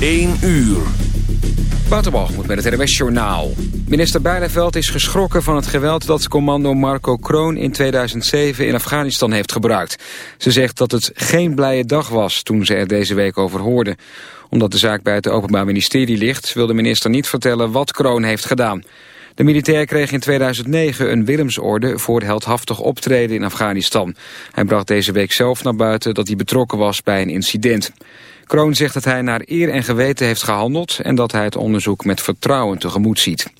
1 uur. moet met het RWS Journaal. Minister Bijleveld is geschrokken van het geweld dat commando Marco Kroon in 2007 in Afghanistan heeft gebruikt. Ze zegt dat het geen blije dag was toen ze er deze week over hoorde. Omdat de zaak bij het Openbaar Ministerie ligt wil de minister niet vertellen wat Kroon heeft gedaan. De militair kreeg in 2009 een Willemsorde voor heldhaftig optreden in Afghanistan. Hij bracht deze week zelf naar buiten dat hij betrokken was bij een incident. Kroon zegt dat hij naar eer en geweten heeft gehandeld... en dat hij het onderzoek met vertrouwen tegemoet ziet.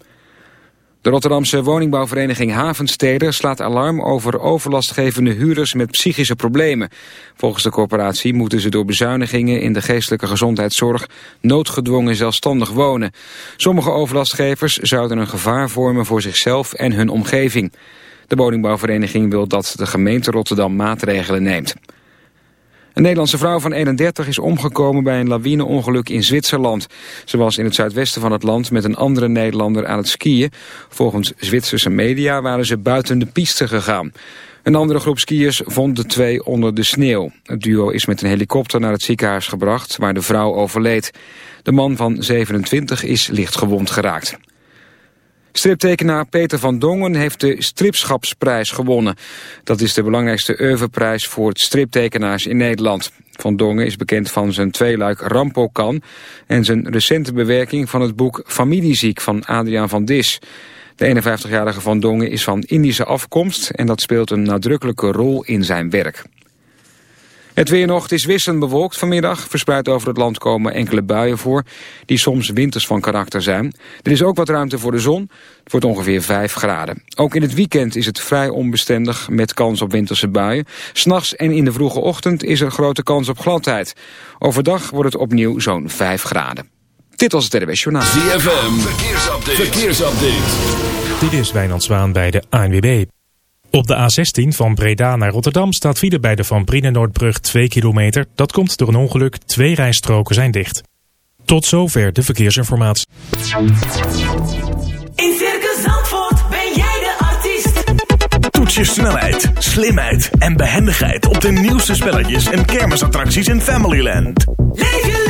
De Rotterdamse woningbouwvereniging Havensteder slaat alarm over overlastgevende huurders met psychische problemen. Volgens de corporatie moeten ze door bezuinigingen in de geestelijke gezondheidszorg noodgedwongen zelfstandig wonen. Sommige overlastgevers zouden een gevaar vormen voor zichzelf en hun omgeving. De woningbouwvereniging wil dat de gemeente Rotterdam maatregelen neemt. Een Nederlandse vrouw van 31 is omgekomen bij een lawineongeluk in Zwitserland. Ze was in het zuidwesten van het land met een andere Nederlander aan het skiën. Volgens Zwitserse media waren ze buiten de piste gegaan. Een andere groep skiers vond de twee onder de sneeuw. Het duo is met een helikopter naar het ziekenhuis gebracht waar de vrouw overleed. De man van 27 is licht gewond geraakt. Striptekenaar Peter van Dongen heeft de Stripschapsprijs gewonnen. Dat is de belangrijkste oeuvreprijs voor striptekenaars in Nederland. Van Dongen is bekend van zijn tweeluik Rampokan... en zijn recente bewerking van het boek Familieziek van Adriaan van Dis. De 51-jarige Van Dongen is van Indische afkomst... en dat speelt een nadrukkelijke rol in zijn werk. Het weer nog, is wisselend bewolkt vanmiddag. Verspreid over het land komen enkele buien voor, die soms winters van karakter zijn. Er is ook wat ruimte voor de zon. Het wordt ongeveer 5 graden. Ook in het weekend is het vrij onbestendig met kans op winterse buien. S'nachts en in de vroege ochtend is er grote kans op gladheid. Overdag wordt het opnieuw zo'n 5 graden. Dit was het RWS Journaal. ZFM, verkeersupdate. verkeersupdate. Dit is Wijnand Zwaan bij de ANWB. Op de A16 van Breda naar Rotterdam staat file bij de Van Brienenoordbrug 2 kilometer. Dat komt door een ongeluk. Twee rijstroken zijn dicht. Tot zover de verkeersinformatie. In Circus Zandvoort ben jij de artiest. Toets je snelheid, slimheid en behendigheid op de nieuwste spelletjes en kermisattracties in Familyland. Leef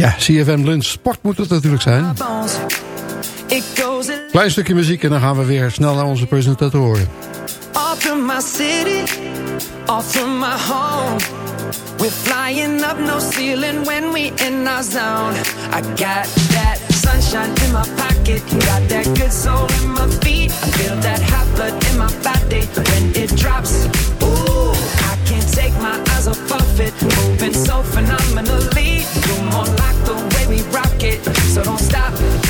Ja, CFM Lunch Sport moet het natuurlijk zijn. Klein stukje muziek en dan gaan we weer snel naar onze presentatoren. Off from my city, off from my home. We're flying up no ceiling when we in our zone. I got that sunshine in my pocket, got that good soul in my feet. I feel that hot blood in my body when it drops. Ooh, I can't take my eyes off of it, moving so phenomenally. You're more like the way we rock it, so don't stop.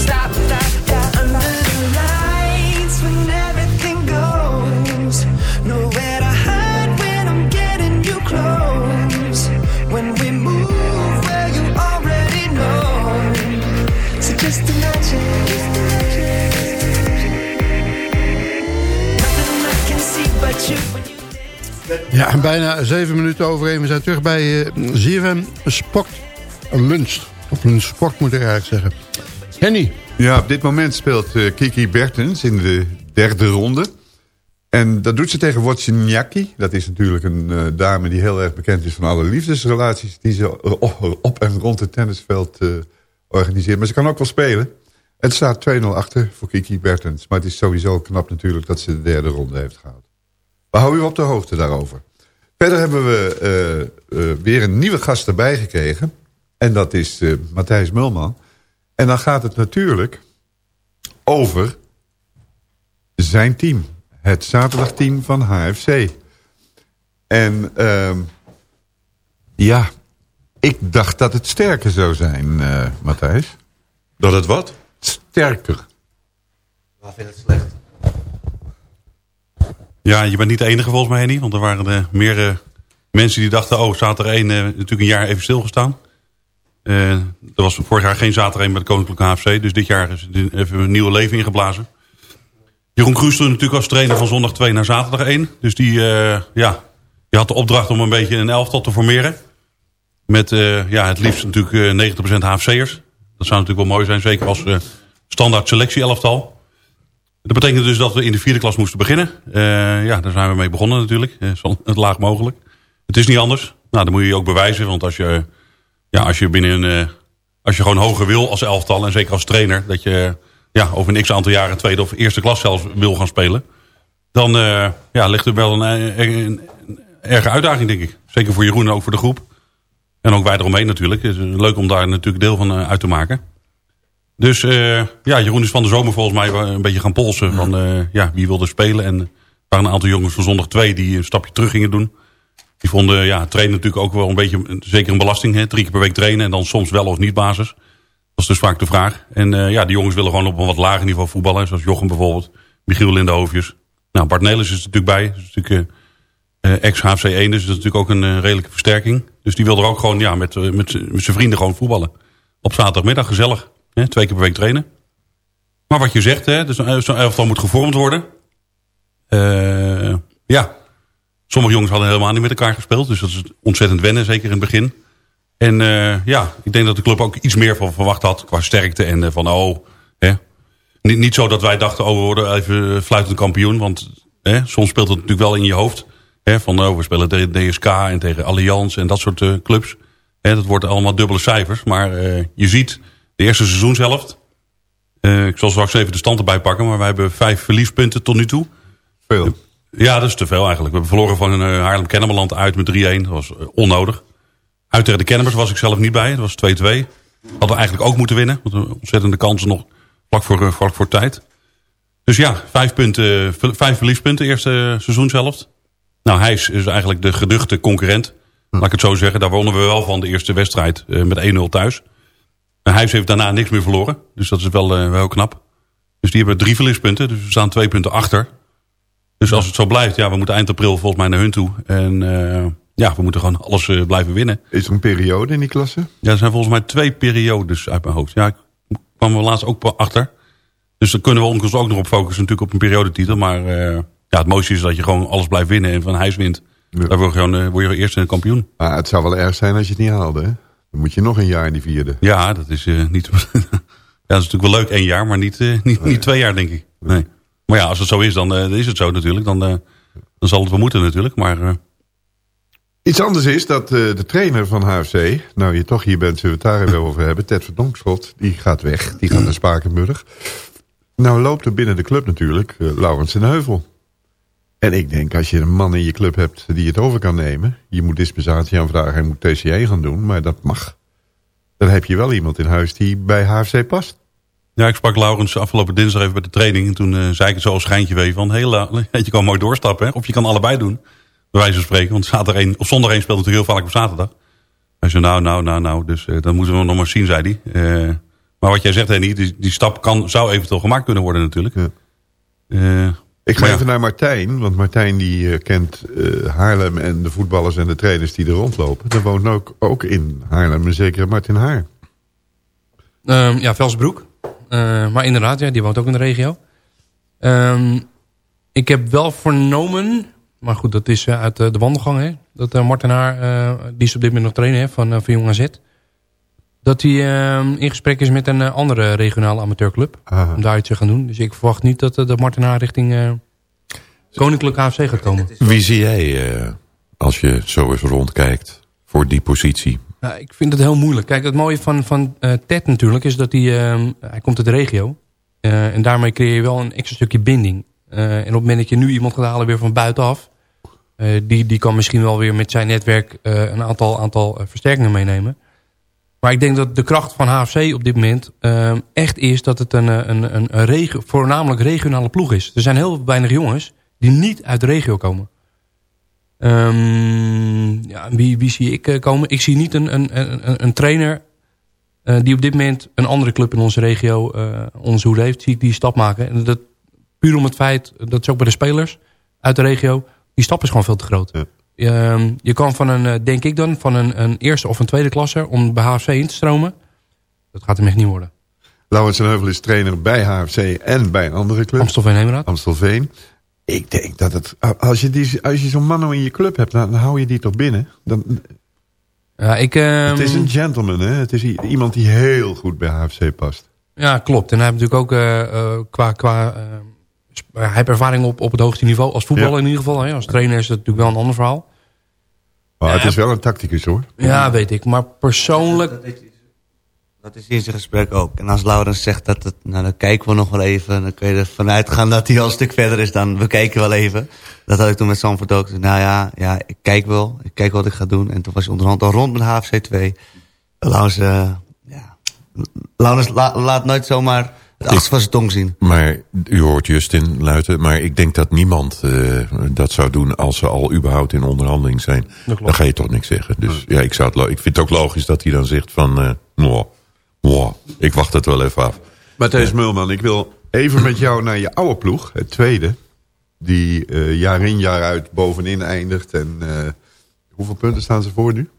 Ja, bijna zeven minuten overheen. We zijn terug bij eh, ZFM Sport Lunch. Of Lunch Sport moet ik eigenlijk zeggen. Henny. Ja, op dit moment speelt eh, Kiki Bertens in de derde ronde. En dat doet ze tegen Wozniacki. Dat is natuurlijk een eh, dame die heel erg bekend is van alle liefdesrelaties... die ze op, en rond het tennisveld organiseert. Maar ze kan ook wel spelen. Het staat 2-0 achter voor Kiki Bertens. Maar het is sowieso knap natuurlijk dat ze de derde ronde heeft gehaald. We houden u op de hoogte daarover. Verder hebben we eh, eh, weer een nieuwe gast erbij gekregen. En dat is eh, Matthijs Mulman. En dan gaat het natuurlijk over zijn team. Het zaterdagteam van HFC. En ehm, ja, ik dacht dat het sterker zou zijn, eh, Matthijs. Dat het wat? Sterker. Waar vind je het slecht? Ja, je bent niet de enige volgens mij, Henny. Want er waren eh, meer mensen die dachten... oh, zaterdag 1 eh, natuurlijk een jaar even stilgestaan. Eh, er was vorig jaar geen zaterdag 1 bij de Koninklijke HFC. Dus dit jaar is er even een nieuwe leven ingeblazen. Jeroen stond natuurlijk als trainer van zondag 2 naar zaterdag 1. Dus die, eh, ja, die had de opdracht om een beetje een elftal te formeren. Met ja, het liefst natuurlijk eh 90% HFC'ers. Dat zou natuurlijk wel mooi zijn, zeker als standaard selectie elftal. Dat betekent dus dat we in de vierde klas moesten beginnen. Eh, ja, daar zijn we mee begonnen natuurlijk. Eh, zo het laag mogelijk. Het is niet anders. Nou, dan moet je je ook bewijzen. Want als je, ja, als je binnen een... eh, als je gewoon hoger wil als elftal en zeker als trainer... dat je ja, over een x aantal jaren tweede of eerste klas zelfs wil gaan spelen... dan ja, ligt er wel een, een, erge uitdaging, denk ik. Zeker voor Jeroen en ook voor de groep. En ook wij eromheen natuurlijk. Het is leuk om daar natuurlijk deel van uit te maken. Dus eh, ja, Jeroen is van de zomer volgens mij een beetje gaan polsen. Van eh, ja, wie wilde spelen. En er waren een aantal jongens van zondag 2 die een stapje terug gingen doen. Die vonden ja, trainen natuurlijk ook wel een beetje, zeker een belasting. Hè? Drie keer per week trainen en dan soms wel of niet basis. Dat is dus vaak de vraag. En eh, ja, die jongens willen gewoon op een wat lager niveau voetballen. Zoals Jochem bijvoorbeeld. Michiel Lindenhoofdjes. Nou, Bart Nelis is er natuurlijk bij. Dat is natuurlijk eh, ex-HFC 1. Dus dat is natuurlijk ook een redelijke versterking. Dus die wil er ook gewoon ja, met, met, met zijn vrienden gewoon voetballen. Op zaterdagmiddag gezellig. Hè? Twee keer per week trainen. Maar wat je zegt, hè, dus zo'n elftal moet gevormd worden. Eh, ja, sommige jongens hadden helemaal niet met elkaar gespeeld. Dus dat is ontzettend wennen, zeker in het begin. En eh, ja, ik denk dat de club ook iets meer van verwacht had qua sterkte. En eh, van, oh, hè. Niet, niet zo dat wij dachten, oh, we worden even fluitend kampioen. Want hè, soms speelt het natuurlijk wel in je hoofd. Hè, van, oh, we spelen tegen DSK en tegen Allianz en dat soort clubs. Hè, dat wordt allemaal dubbele cijfers. Maar je ziet, de eerste seizoenshelft. eh, ik zal straks even de stand erbij pakken. Maar wij hebben vijf verliespunten tot nu toe. Veel. Ja, dat is te veel eigenlijk. We hebben verloren van een uh, Haarlem-Kennemerland uit met 3-1. Dat was eh, onnodig. Uit tegen de Kennemers was ik zelf niet bij. Dat was 2-2. Hadden we eigenlijk ook moeten winnen. Want we ontzettende kansen nog vlak voor, vlak voor tijd. Dus ja, vijf, punten, vijf verliespunten eerste seizoenshelft. Nou, hij is, eigenlijk de geduchte concurrent. Laat ik het zo zeggen. Daar wonnen we wel van de eerste wedstrijd met 1-0 thuis. En hij heeft daarna niks meer verloren. Dus dat is wel, eh, wel knap. Dus die hebben drie verliespunten. Dus we staan twee punten achter. Dus als het zo blijft, ja, we moeten eind april volgens mij naar hun toe. En eh, ja, we moeten gewoon alles eh, blijven winnen. Is er een periode in die klasse? Ja, er zijn volgens mij twee periodes uit mijn hoofd. Ja, ik kwam er laatst ook achter. Dus dan kunnen we ons ook nog op focussen natuurlijk op een periodetitel. Maar ja, het mooiste is dat je gewoon alles blijft winnen en van huis wint. Daar word je gewoon, word je eerst een kampioen. Maar het zou wel erg zijn als je het niet haalde. Hè? Dan moet je nog een jaar in die vierde. Ja, dat is eh, niet... ja, dat is natuurlijk wel leuk één jaar, maar niet, eh, niet, niet twee jaar, denk ik. Nee. Maar ja, als het zo is, dan eh, is het zo natuurlijk. Dan, dan zal het wel moeten natuurlijk. Maar Iets anders is dat de trainer van HFC... nou je toch hier bent, zullen we het daar even over hebben... Ted Verdonkschot, die gaat weg. Die gaat naar Spakenburg. Nou loopt er binnen de club natuurlijk eh, Laurens en Heuvel. En ik denk, als je een man in je club hebt die het over kan nemen... je moet dispensatie aanvragen en moet TCA gaan doen... maar dat mag. Dan heb je wel iemand in huis die bij HFC past. ja, ik sprak Laurens afgelopen dinsdag even bij de training. En toen eh, zei ik het zo als schijntje weer van... Heel, la- je kan mooi doorstappen, hè? of je kan allebei doen. Bij wijze van spreken, want zaterdag één, of zondag één speelt natuurlijk heel vaak op zaterdag. Hij zei nou, nou, nou, nou, dus eh, dat moeten we nog maar zien, zei hij. Eh, maar wat jij zegt, Henny, die, die stap kan, zou eventueel gemaakt kunnen worden natuurlijk. Ja. Ik ga ja. even naar Martijn, want Martijn die eh, kent eh, Haarlem en de voetballers en de trainers die er rondlopen. Er woont ook, ook in Haarlem een zekere Martin Haar. Ehm, ja, Velsbroek. Eh, maar inderdaad, ja, die woont ook in de regio. Ehm, ik heb wel vernomen, maar goed, dat is uit de wandelgang, hè, dat Martin Haar, die is op dit moment nog trainer hè, van, van Jong AZ, dat hij ehm, in gesprek is met een eh, andere regionale amateurclub, Aha. om daar iets te gaan doen. Dus ik verwacht niet dat, uh, dat Martin Haar richting uh, Koninklijk AFC gaat komen. Wie zie jij, als je zo eens rondkijkt, voor die positie? Nou, ik vind het heel moeilijk. Kijk, het mooie van, van uh, Ted natuurlijk is dat hij... Uh, hij komt uit de regio. Uh, en daarmee creëer je wel een extra stukje binding. en op het moment dat je nu iemand gaat halen weer van buitenaf... die, die kan misschien wel weer met zijn netwerk een aantal, aantal versterkingen meenemen. Maar ik denk dat de kracht van HFC op dit moment echt is... dat het een, een, een, een regio, voornamelijk regionale ploeg is. Er zijn heel weinig jongens die niet uit de regio komen. Um, ja, wie, wie zie ik uh, komen? Ik zie niet een, een, een, een trainer uh, die op dit moment een andere club in onze regio uh, onze heeft. Zie ik die stap maken. En dat puur om het feit, dat is ook bij de spelers uit de regio, die stap is gewoon veel te groot. Ja. Um, je kan van een, denk ik dan, van een, een eerste of een tweede klasse om bij HFC in te stromen. Dat gaat hem echt niet worden. Laurens en Heuvel is trainer bij HFC en bij een andere club. Amstelveen Heemraad. Amstelveen. Ik denk dat het, als je, die, als je zo'n man in je club hebt, dan hou je die toch binnen. Dan, ja, ik, um... Het is een gentleman, hè? Het is iemand die heel goed bij HFC past. Ja, klopt. En hij heeft natuurlijk ook uh, uh, qua... qua uh, hij heeft ervaring op, op het hoogste niveau. Als voetballer ja. in ieder geval. Hè? Als trainer is dat natuurlijk wel een ander verhaal. Maar het is wel een tacticus hoor. Ja, weet ik. Maar persoonlijk... Dat is in zijn gesprek ook. En als Laurens zegt dat het, nou dan kijken we nog wel even. Dan kun je ervan uitgaan dat hij al een stuk verder is dan we kijken wel even. Dat had ik toen met Sanford ook. Nou ja, ja, ik kijk wel. Ik kijk wat ik ga doen. En toen was hij onderhand al rond met HFC 2. Laurens, uh, ja. Laurens la, laat nooit zomaar het achtste van zijn tong zien. Maar u hoort Justin luiten. Maar ik denk dat niemand uh, dat zou doen als ze al überhaupt in onderhandeling zijn. Dan ga je toch niks zeggen. Dus ja, ik, zou het, ik vind het ook logisch dat hij dan zegt van... Uh, nou, ik wacht het wel even af. Matthijs. Mulman, ik wil even met jou naar je oude ploeg, het tweede. Die uh, jaar in jaar uit bovenin eindigt. En uh, hoeveel punten staan ze voor nu?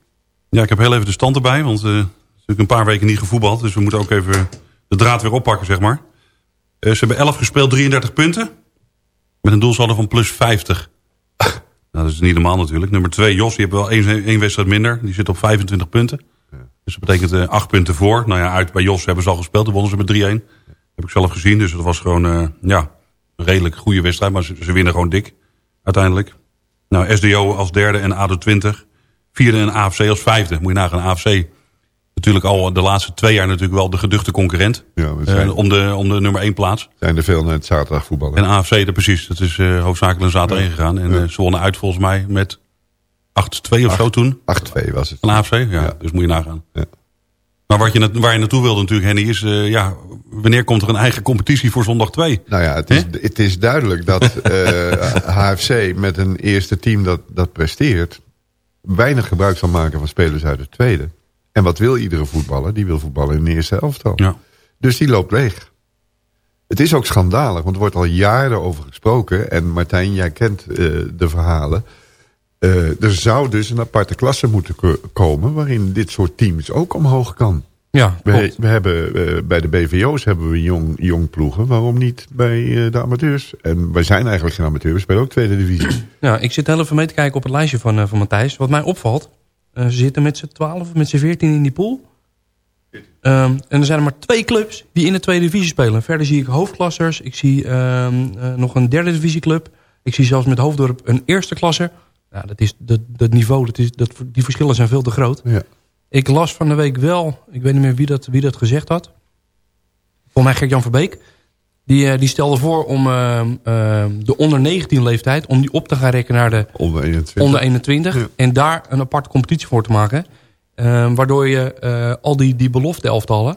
Ja, ik heb heel even de stand erbij. Want uh, het is natuurlijk een paar weken niet gevoetbald. Dus we moeten ook even de draad weer oppakken, zeg maar. ze hebben 11 gespeeld, 33 punten. Met een doelsaldo van plus 50. nou, dat is niet normaal natuurlijk. Nummer 2, Jos, die heeft wel één, één wedstrijd minder. Die zit op 25 punten. Dus dat betekent uh, acht punten voor. Nou ja, uit bij Jos hebben ze al gespeeld. Toen wonnen ze met 3-1. Heb ik zelf gezien. Dus dat was gewoon uh, ja, een redelijk goede wedstrijd. Maar ze, ze, winnen gewoon dik. Uiteindelijk. Nou, SDO als derde en ADO 20. Vierde en AFC als vijfde. Moet je nagaan. AFC natuurlijk al de laatste twee jaar natuurlijk wel de geduchte concurrent. Ja, zijn, uh, om, de, om de nummer één plaats. Zijn er veel naar het zaterdag voetballen. En AFC, er precies. Dat is hoofdzakelijk zaterdag ja. gegaan. En ja. ze wonnen uit volgens mij met 8-2 of zo toen. 8-2 was het. Van AFC, ja, ja. Dus moet je nagaan. Ja. Maar wat je, waar je naartoe wilde natuurlijk, Henny, is... Uh, ja, wanneer komt er een eigen competitie voor zondag 2? Nou ja, het is, het is duidelijk dat HFC met een eerste team dat, dat presteert... weinig gebruik zal maken van spelers uit het tweede. En wat wil iedere voetballer? Die wil voetballen in de eerste elftal. Ja. Dus die loopt leeg. Het is ook schandalig, want er wordt al jaren over gesproken. En Martijn, jij kent uh, de verhalen... Uh, er zou dus een aparte klasse moeten komen... waarin dit soort teams ook omhoog kan. Ja, We, we hebben, eh, bij de BVO's hebben we jong, jong ploegen. Waarom niet bij eh, de amateurs? En wij zijn eigenlijk geen amateurs. We spelen ook tweede divisie. Ja, ik zit heel even mee te kijken op het lijstje van, eh, van Matthijs. Wat mij opvalt, eh, ze zitten met z'n 12 of met z'n 14 in die pool. Ehm, en er zijn er maar twee clubs die in de tweede divisie spelen. Verder zie ik hoofdklassers. Ik zie ehm, eh, nog een derde divisieclub. Ik zie zelfs met Hoofddorp een eerste klasser. Ja, dat, is, dat, dat niveau, dat is, dat, die verschillen zijn veel te groot. Ja. Ik las van de week wel, ik weet niet meer wie dat, wie dat gezegd had. Volgens mij Gert-Jan Verbeek. Die, eh, die stelde voor om ehm, ehm, de onder 19 leeftijd... om die op te gaan rekken naar de Onder 21. onder 21. En daar een aparte competitie voor te maken. Ehm, waardoor je eh, al die, die belofte elftallen...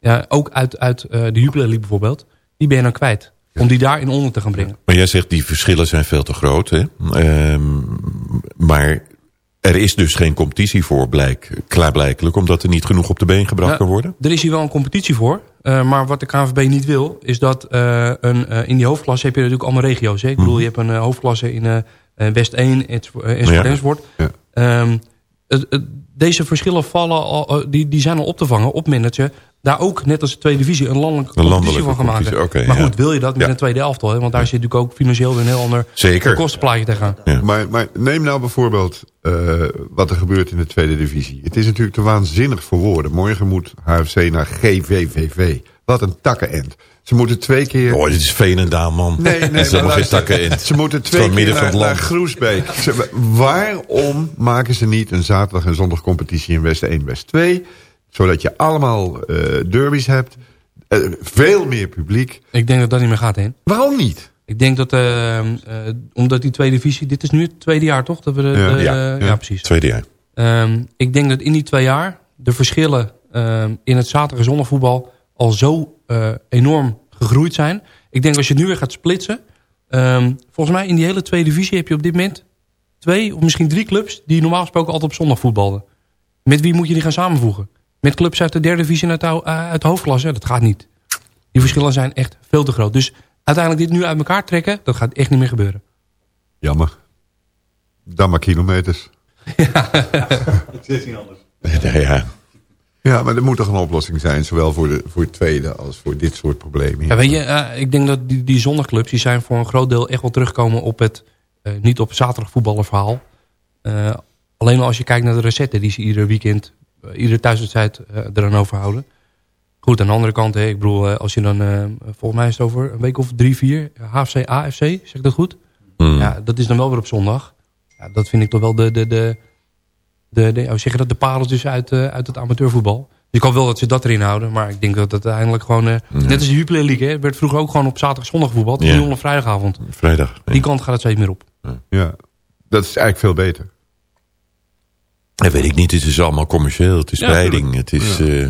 Ja, ook uit, uit eh, de Jupiler League bijvoorbeeld... die ben je dan kwijt. Om die daarin onder te gaan brengen. Maar jij zegt die verschillen zijn veel te groot. Hè? Ehm, maar er is dus geen competitie voor, blijk, klaarblijkelijk. Omdat er niet genoeg op de been gebracht kan worden. Er is hier wel een competitie voor. Eh, maar wat de KNVB niet wil, is dat eh, een, eh, in die hoofdklasse heb je natuurlijk allemaal regio's. Hè? Ik bedoel, je hebt een hoofdklasse in West 1 en Ja. enzovoort. Ehm, deze verschillen vallen al, die, die zijn al op te vangen op het moment dat je daar ook, net als de tweede divisie, een landelijke Een competitie landelijke van oké, maar ja. goed, wil je dat met Ja. een tweede elftal? Hè? Want daar zit natuurlijk ook financieel weer een heel ander Zeker. kostenplaatje tegenaan. Maar, maar neem nou bijvoorbeeld eh, wat er gebeurt in de tweede divisie. Het is natuurlijk te waanzinnig voor woorden. Morgen moet HFC naar GVVV. Wat een takkenend. Ze moeten twee keer... Oh, dit is Veenendaal, man. Nee, nee, dat is maar helemaal geen in. Ze moeten twee keer midden van naar, het naar land. Groesbeek. Ze- waarom maken ze niet een zaterdag en zondag competitie in West 1, West 2? Zodat je allemaal eh, derbies hebt. Eh, veel meer publiek. Ik denk dat dat niet meer gaat heen. Waarom niet? Ik denk dat, eh, eh, omdat die tweede divisie, dit is nu het tweede jaar toch? Dat we de, Ja. de- Ja. ja, precies. Tweede jaar. Ehm, ik denk dat in die twee jaar de verschillen ehm, in het zaterdag- en zondagvoetbal al zo enorm gegroeid zijn. Ik denk als je nu weer gaat splitsen. ehm, volgens mij in die hele tweede divisie heb je op dit moment twee of misschien drie clubs die normaal gesproken altijd op zondag voetbalden. Met wie moet je die gaan samenvoegen? Met clubs uit de derde divisie uit de, eh, uit de hoofdklasse? Dat gaat niet. Die verschillen zijn echt veel te groot. Dus uiteindelijk dit nu uit elkaar trekken, dat gaat echt niet meer gebeuren. Jammer. Dan maar kilometers. Het is niet anders. Ja, Ja, maar er moet toch een oplossing zijn. Zowel voor, de, voor het tweede als voor dit soort problemen. Ja, weet je, eh, ik denk dat die, die zondagclubs... die zijn voor een groot deel echt wel terugkomen op het... eh, niet op zaterdag voetballen verhaal. Eh, alleen al als je kijkt naar de recetten... die ze ieder weekend, iedere thuiswedstrijd eh er dan over houden. Goed, aan de andere kant, hè, ik bedoel... eh, als je dan, eh, volgens mij is het over een week of drie, vier... HFC, AFC, zeg ik dat goed? Mm. Ja, dat is dan wel weer op zondag. Ja, dat vind ik toch wel de... de, de de, de, hoe zeg je dat, de pareltjes uit, eh, uit het amateurvoetbal. Dus ik hoop wel dat ze dat erin houden. Maar ik denk dat het uiteindelijk gewoon... eh, Net als de Jupiler League, hè. Werd vroeger ook gewoon op zaterdag zondag voetbal. Ja. Nu op vrijdagavond. Vrijdag. Die kant gaat het steeds meer op. Ja, dat is eigenlijk veel beter. Dat weet ik niet. Het is allemaal commercieel. Het is Ja, spreiding. Het is... Ja. eh,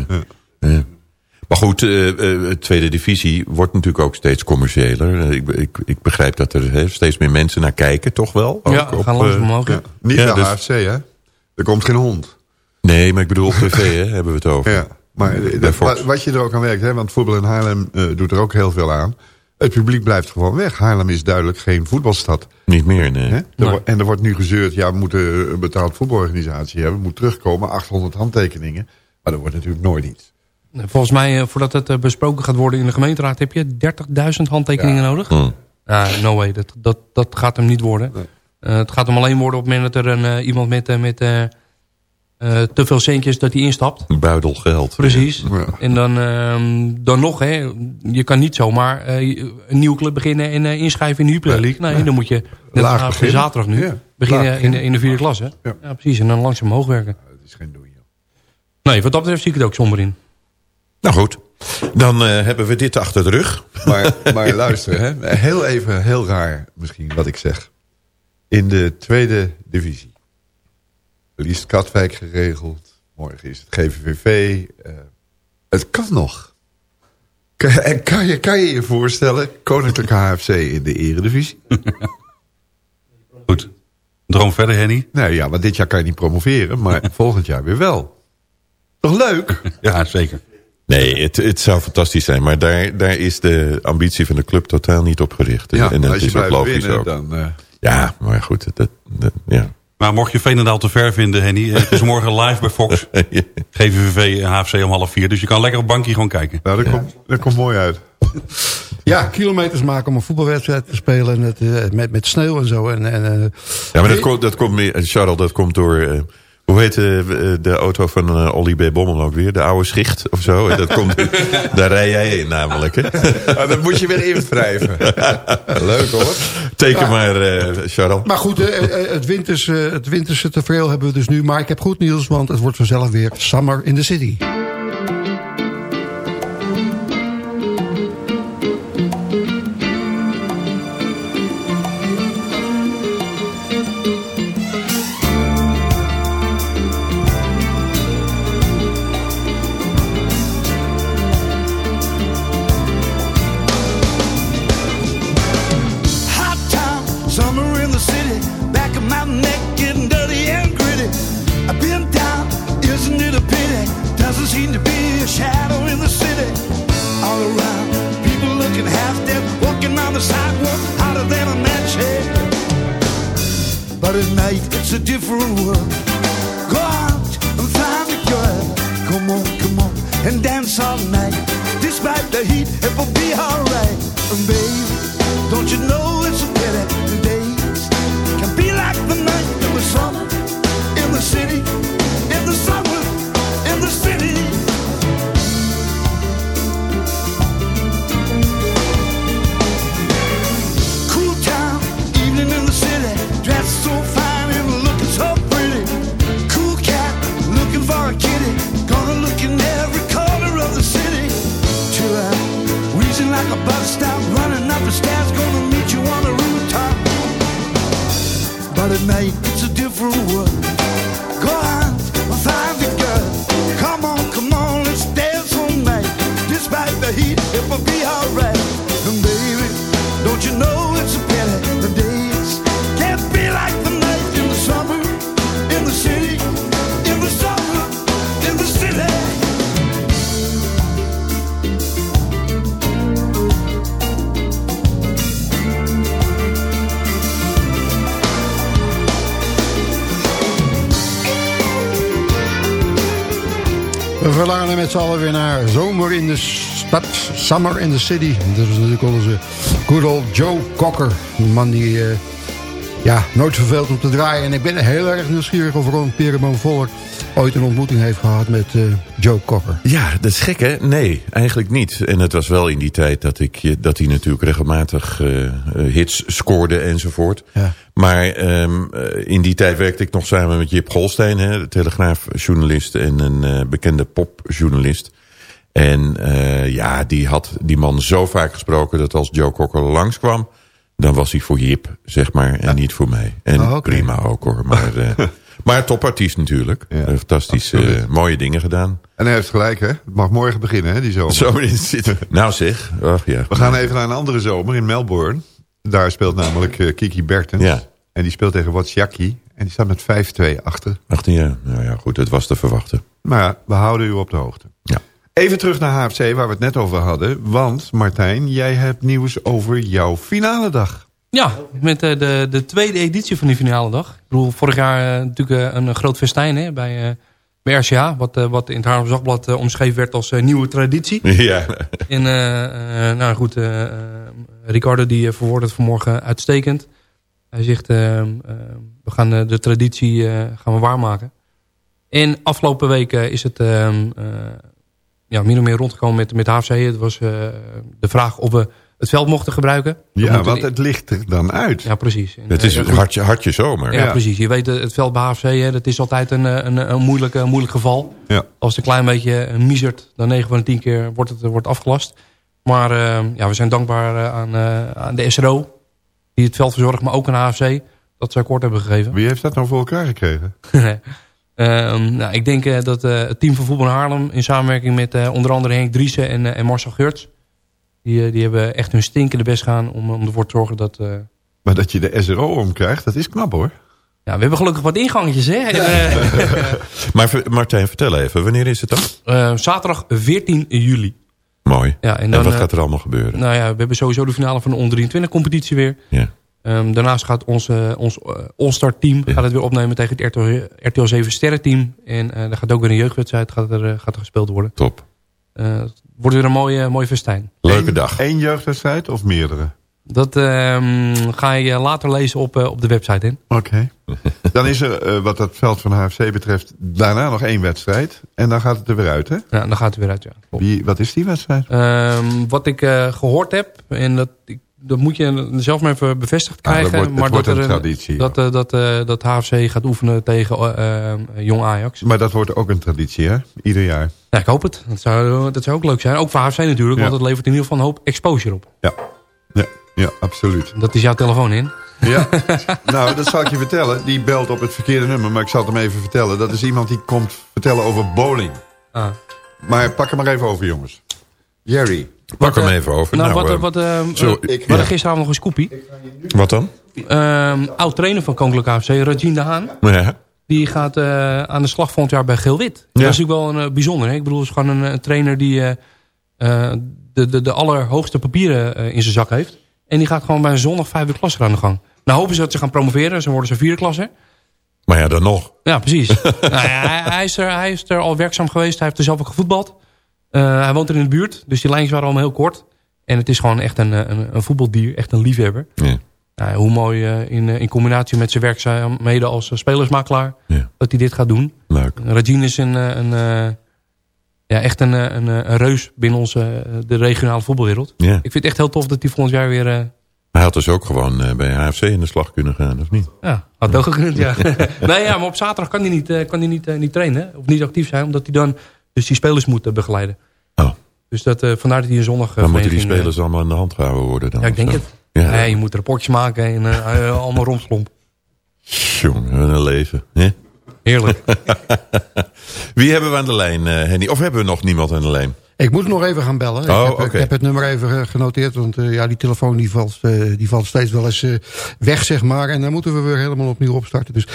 ja. Maar goed, eh, eh, tweede divisie wordt natuurlijk ook steeds commerciëler. Ik, ik, ik begrijp dat er steeds meer mensen naar kijken, toch wel? Ook Ja, gaan langzaam omhoog, ja. Niet Ja, de dus- HFC, hè? Er komt geen hond. Nee, maar ik bedoel op tv hè, hebben we het over. Ja, maar wat, wat je er ook aan werkt, hè, want voetbal in Haarlem doet er ook heel veel aan. Het publiek blijft gewoon weg. Haarlem is duidelijk geen voetbalstad. Niet meer, nee. Er En er wordt nu gezeurd, ja, we moeten een betaald voetbalorganisatie hebben. moet terugkomen, 800 handtekeningen. Maar dat wordt natuurlijk nooit iets. Volgens mij, eh, voordat het eh, besproken gaat worden in de gemeenteraad... heb je 30.000 handtekeningen nodig. Hm. Ja, no way. Dat, dat, dat gaat hem niet worden. Eh, het gaat hem alleen worden op het moment dat er een, eh, iemand met, eh, met eh, te veel centjes dat hij instapt. Buidel geld. Precies. En dan, ehm, dan nog, hè, je kan niet zomaar eh, een nieuwe club beginnen en eh, inschrijven in de Jupiler League. Nee, dan moet je, net Laag zaterdag nu, Ja, beginnen laag in de, in de vierde klasse. Ja. precies. En dan langzaam omhoog werken. Dat is geen doen, joh. Nee, wat dat betreft zie ik het ook somber in. Nou goed, dan eh, hebben we dit achter de rug. Maar, maar luister, hè? heel even, heel raar misschien wat ik zeg. In de tweede divisie. Liefst Katwijk geregeld. Morgen is het GVVV. eh, het kan nog. Kan, en kan je, kan je je voorstellen, Koninklijke HFC in de eredivisie? Goed. Droom verder, Henny. Nou ja, want dit jaar kan je niet promoveren, maar volgend jaar weer wel. Toch leuk? Ja, zeker. Nee, het, het zou fantastisch zijn. Maar daar, daar is de ambitie van de club totaal niet op gericht. Ja, en dat als je is ook logisch winnen, ook. dan... eh, Ja, maar goed. Dat, dat, ja. Maar mocht je Veenendaal te ver vinden, Henny... Het is morgen live bij Fox. GVVV HFC om half vier. Dus je kan lekker op bankje gewoon kijken. Nou, dat, Komt, dat komt mooi uit. Ja, kilometers maken om een voetbalwedstrijd te spelen met, uh, met, met sneeuw en zo. En, en, uh, ja, maar dat, komt, dat komt meer, Charles, dat komt door... Hoe heet de, de auto van uh, Olly B. Bommel ook weer? De oude schicht of zo? Dat komt, daar rij jij in namelijk. Hè? Ah, dat moet je weer invrijven. Leuk hoor. Teken ja. maar, uh, Charles. Maar goed, uh, het, winters, het winterse tevreel hebben we dus nu. Maar ik heb goed nieuws, want het wordt vanzelf weer Summer in the City. We summer in the city. Dat is natuurlijk onze good old Joe Cocker. Een man die uh, ja, nooit verveelt om te draaien. En ik ben heel erg nieuwsgierig of Ron Pereman Volk ooit een ontmoeting heeft gehad met uh, Joe Cocker. Ja, dat is gek hè? Nee, eigenlijk niet. En het was wel in die tijd dat, ik, dat hij natuurlijk regelmatig uh, hits scoorde enzovoort. Ja. Maar um, in die tijd werkte ik nog samen met Jip Golstein, hè, de telegraafjournalist en een bekende popjournalist. En uh, ja, die had die man zo vaak gesproken dat als Joe Cocker langskwam, dan was hij voor Jip, zeg maar, en ja. niet voor mij. En Oh, prima ook hoor. Maar, uh, maar topartiest natuurlijk. Ja, Fantastisch uh, mooie dingen gedaan. En hij heeft gelijk, hè? Het mag morgen beginnen, hè, die zomer. Zo in zitten. Nou zeg. Ach, ja. We gaan even naar een andere zomer in Melbourne. Daar speelt namelijk uh, Kiki Bertens. Ja. En die speelt tegen Wozniacki. En die staat met 5-2 achter. 18 jaar. Nou ja, goed, het was te verwachten. Maar ja, we houden u op de hoogte. Ja. Even terug naar HFC, waar we het net over hadden. Want, Martijn, jij hebt nieuws over jouw finale dag. Ja, met uh, de, de tweede editie van die finale dag. Ik bedoel, vorig jaar uh, natuurlijk uh, een groot festijn hè, bij, uh, bij RCA. Wat, wat in het Haarlem Zagblad omschreven werd als nieuwe traditie. Ja. En nou goed, Ricardo die verwoordt het vanmorgen uitstekend. Hij zegt, we gaan de traditie gaan we waarmaken. En afgelopen week uh, is het ja, min of meer rondgekomen met, met HFC. Het was uh, de vraag of we het veld mochten gebruiken. Ja, want het ligt er dan uit. Ja, precies. En, het is uh, hartje, hartje zomer. Ja, ja, precies. Je weet, het veld bij HFC, hè, dat is altijd een, een, een, moeilijk, een moeilijk geval. Ja. Als het een klein beetje miezert, dan 9 van de 10 keer wordt het wordt afgelast. Maar uh, ja, we zijn dankbaar aan, uh, aan de SRO, die het veld verzorgt, maar ook aan HFC, dat ze akkoord hebben gegeven. Wie heeft dat nou voor elkaar gekregen? Um, nou, ik denk uh, dat uh, het team van Voetbal Haarlem... in samenwerking met uh, onder andere Henk Driessen en, en Marcel Geurts... Die, die hebben echt hun stinkende best gaan om, om ervoor te zorgen dat... Maar dat je de SRO omkrijgt, dat is knap hoor. Ja, we hebben gelukkig wat ingangetjes, hè? maar Martijn, vertel even, wanneer is het dan? Uh, zaterdag 14 juli. Mooi. Ja, en, wat gaat er allemaal gebeuren? Nou ja, we hebben sowieso de finale van de onder 23 competitie weer. Ja. Ehm, daarnaast gaat onze, ons uh, All-Star team gaat het weer opnemen tegen het RTL, RTL 7 Sterren team. En uh, daar gaat ook weer een jeugdwedstrijd gaat er, uh, gaat er gespeeld worden. Top. het wordt weer een mooie, mooie festijn. Leuke dag. Eén jeugdwedstrijd of meerdere? Dat um, ga je later lezen op, op de website in. Oké. Okay. dan is er, wat het veld van de HFC betreft, daarna nog één wedstrijd. En dan gaat het er weer uit, hè? Ja, dan gaat het weer uit, ja. Wie, wat is die wedstrijd? Um, wat ik gehoord heb, en dat... Ik, dat moet je zelf maar even bevestigd krijgen. Ah, dat wordt, maar wordt dat een er traditie. Dat, uh, dat, uh, dat HFC gaat oefenen tegen uh, Jong Ajax. Maar dat wordt ook een traditie, hè? Ieder jaar. Ja, ik hoop het. Dat zou, dat zou ook leuk zijn. Ook voor HFC natuurlijk, ja. want het levert in ieder geval een hoop exposure op. Ja, ja, ja absoluut. Dat is jouw telefoon in. Ja, nou dat zal ik je vertellen. Die belt op het verkeerde nummer, maar ik zal het hem even vertellen. Dat is iemand die komt vertellen over bowling. Ah. Maar pak hem maar even over, jongens. Jerry. Pak hem even over. Nou, nou wat, wat, uh, zo, we hadden gisteravond nog een scoopie. Wat dan? Uh, oud trainer van Koninklijke AFC, Regine de Haan. Ja. Die gaat uh, aan de slag volgend jaar bij Geel-Wit. Ja. Dat is natuurlijk wel een, uh, bijzonder. Hè? Ik bedoel, het is gewoon een, een trainer die uh, de, de, de allerhoogste papieren in zijn zak heeft. En die gaat gewoon bij een zondag vijfde klasse aan de gang. Nou hopen ze dat ze gaan promoveren. Ze worden ze vierde klasse. Maar ja, dan nog. Ja, precies. nou ja, hij, hij, is er, hij is er al werkzaam geweest. Hij heeft er zelf ook gevoetbald. Uh, hij woont er in de buurt, dus die lijntjes waren allemaal heel kort. En het is gewoon echt een, een, een voetbaldier, echt een liefhebber. Ja. Nou, hoe mooi uh, in, in combinatie met zijn werkzaamheden als spelersmakelaar... Ja. dat hij dit gaat doen. Leuk. Regine is een, een, ja, echt een, een, een, reus binnen onze, de regionale voetbalwereld. Ja. Ik vind het echt heel tof dat hij volgend jaar weer... Hij had dus ook gewoon bij HFC in de slag kunnen gaan, of niet? Ja, had ook gekund, ja. nee, ja, maar op zaterdag kan hij niet, kan hij niet, niet trainen. Of niet actief zijn, omdat hij dan dus die spelers moet begeleiden. Oh. Dus dat, uh, vandaar dat hij een zondag... Dan moeten die spelers allemaal in de hand gehouden worden dan? Ja, ik denk zo. het. Ja. Nee, je moet rapportjes maken en allemaal romslomp. Jongen, een leven. Hè? Heerlijk. Wie hebben we aan de lijn, Henny? Of hebben we nog niemand aan de lijn? Ik moet nog even gaan bellen. Oh, ik, heb, okay. ik heb het nummer even genoteerd. Want uh, ja, die telefoon die valt, uh, die valt steeds wel eens uh, weg, zeg maar. En dan moeten we weer helemaal opnieuw opstarten. Dus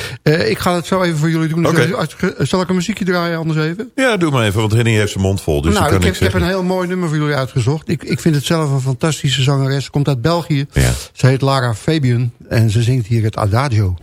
ik ga het zo even voor jullie doen. Okay. Zal ik een muziekje draaien anders even? Ja, doe maar even, want Henny heeft zijn mond vol. Dus nou, kan ik, heb, ik heb een heel mooi nummer voor jullie uitgezocht. Ik, ik vind het zelf een fantastische zangeres. Komt uit België. Ja. Ze heet Lara Fabian. En ze zingt hier het Adagio.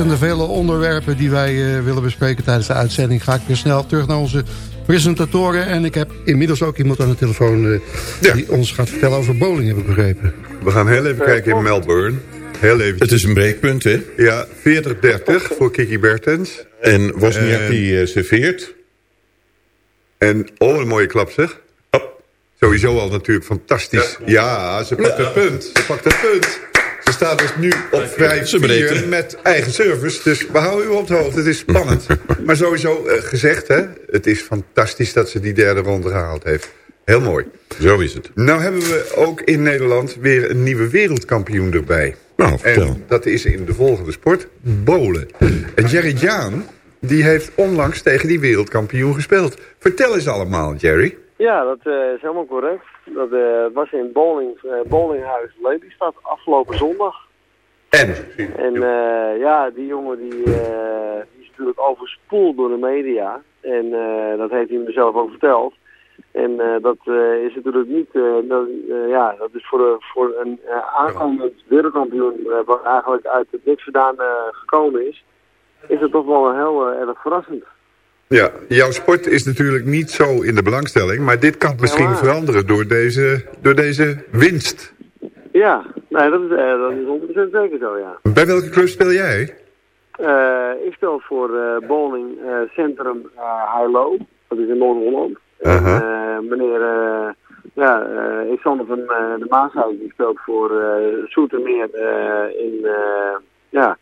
De tijd en de vele onderwerpen die wij uh, willen bespreken tijdens de uitzending... ga ik weer snel terug naar onze presentatoren. En ik heb inmiddels ook iemand aan de telefoon uh, ja. die ons gaat vertellen over bowling, heb ik begrepen. We gaan heel even kijken in Melbourne. heel even. Het is een breekpunt, hè? Ja, 40-30 voor Kiki Bertens. En Wozniacki uh, serveert. En, oh, een mooie klap zeg. Sowieso al natuurlijk fantastisch. Ja, ze pakt het punt. Ze pakt het punt. Ze staat dus nu op 5-4 met eigen service. Dus we houden u op de hoogte. Het is spannend. maar sowieso uh, gezegd, hè. Het is fantastisch dat ze die derde ronde gehaald heeft. Heel mooi. Zo is het. Nou hebben we ook in Nederland weer een nieuwe wereldkampioen erbij. Nou, vertel. En dat is in de volgende sport, bowlen. En Jerry Jaan, die heeft onlangs tegen die wereldkampioen gespeeld. Vertel eens allemaal, Jerry. Ja, dat uh, is helemaal correct. Dat uh, was in bowling, uh, bowlinghuis Lelystad afgelopen zondag. En? En ja, die jongen die, die is natuurlijk overspoeld door de media. En dat heeft hij me zelf ook verteld. En dat is natuurlijk niet, dat, ja, dat is voor, voor een aankomend wereldkampioen, wat eigenlijk uit het niks vandaan gekomen is, is het toch wel heel erg verrassend. Ja, jouw sport is natuurlijk niet zo in de belangstelling, maar dit kan misschien ja, veranderen door deze, door deze winst. Ja, nee, dat is, uh, dat is 100% zeker zo, ja. Bij welke club speel jij? Uh, ik speel voor uh, Bowling Centrum High-Low, dat is in Noord-Holland. -huh. Meneer ja, Sander van de Maashuis, die speelt voor Soetermeer in, ja,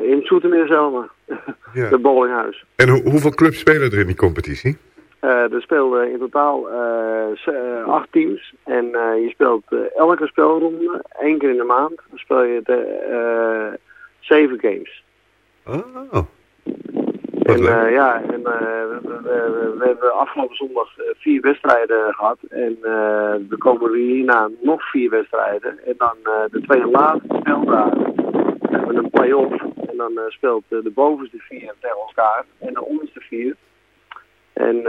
in Soetermeer zelf. Ja. de bowlinghuis. En ho hoeveel clubs spelen er in die competitie? Uh, er speelden in totaal uh, acht teams. En uh, je speelt elke spelronde, één keer in de maand, dan speel je de, zeven games. Oh. En ja, en, we, we, we, hebben afgelopen zondag vier wedstrijden gehad. En er komen hierna nog vier wedstrijden. En dan de twee laatste speeldagen hebben we een play-off. Dan uh, speelt uh, de bovenste vier tegen elkaar en de onderste vier. En,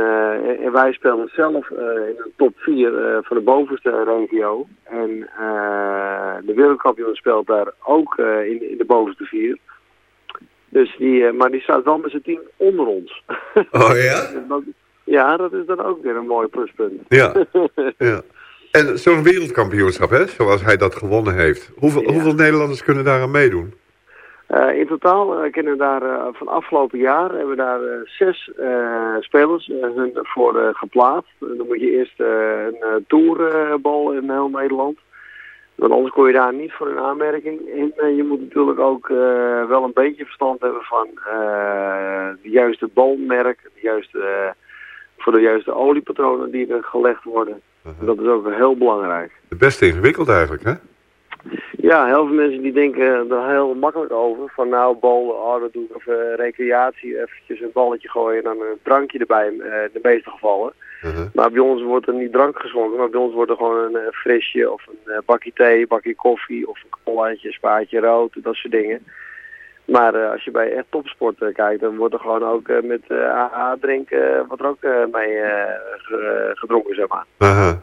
en wij spelen zelf in de top 4 van de bovenste regio. En de wereldkampioen speelt daar ook in, in de bovenste vier. Dus die, maar die staat wel met zijn team onder ons. Oh ja? dat, ja, dat is dan ook weer een mooi pluspunt. Ja, ja. En zo'n wereldkampioenschap, hè, zoals hij dat gewonnen heeft. Hoeveel, ja. hoeveel Nederlanders kunnen daaraan meedoen? Uh, in totaal uh, kennen we daar uh, van afgelopen jaar hebben we daar zes spelers hun voor geplaatst. Dan moet je eerst een tourbal in heel Nederland. Want anders kon je daar niet voor een aanmerking. En je moet natuurlijk ook wel een beetje verstand hebben van de juiste balmerk, de juiste, voor de juiste oliepatronen die er gelegd worden. -huh. Dat is ook heel belangrijk. Het beste ingewikkeld eigenlijk, hè? Ja, heel veel mensen die denken er heel makkelijk over. Van nou, bal, oh, dat doe ik of uh, recreatie, eventjes een balletje gooien en dan een drankje erbij, uh, de meeste gevallen. Uh -huh. Maar bij ons wordt er niet drank geschonken, maar bij ons wordt er gewoon een, een frisje of een bakje thee, bakje koffie of een colaatje, spaatje rood, dat soort dingen. Maar uh, als je bij echt topsport uh, kijkt, dan wordt er gewoon ook uh, met AA drinken, wat er ook mee gedronken, zeg maar. -huh.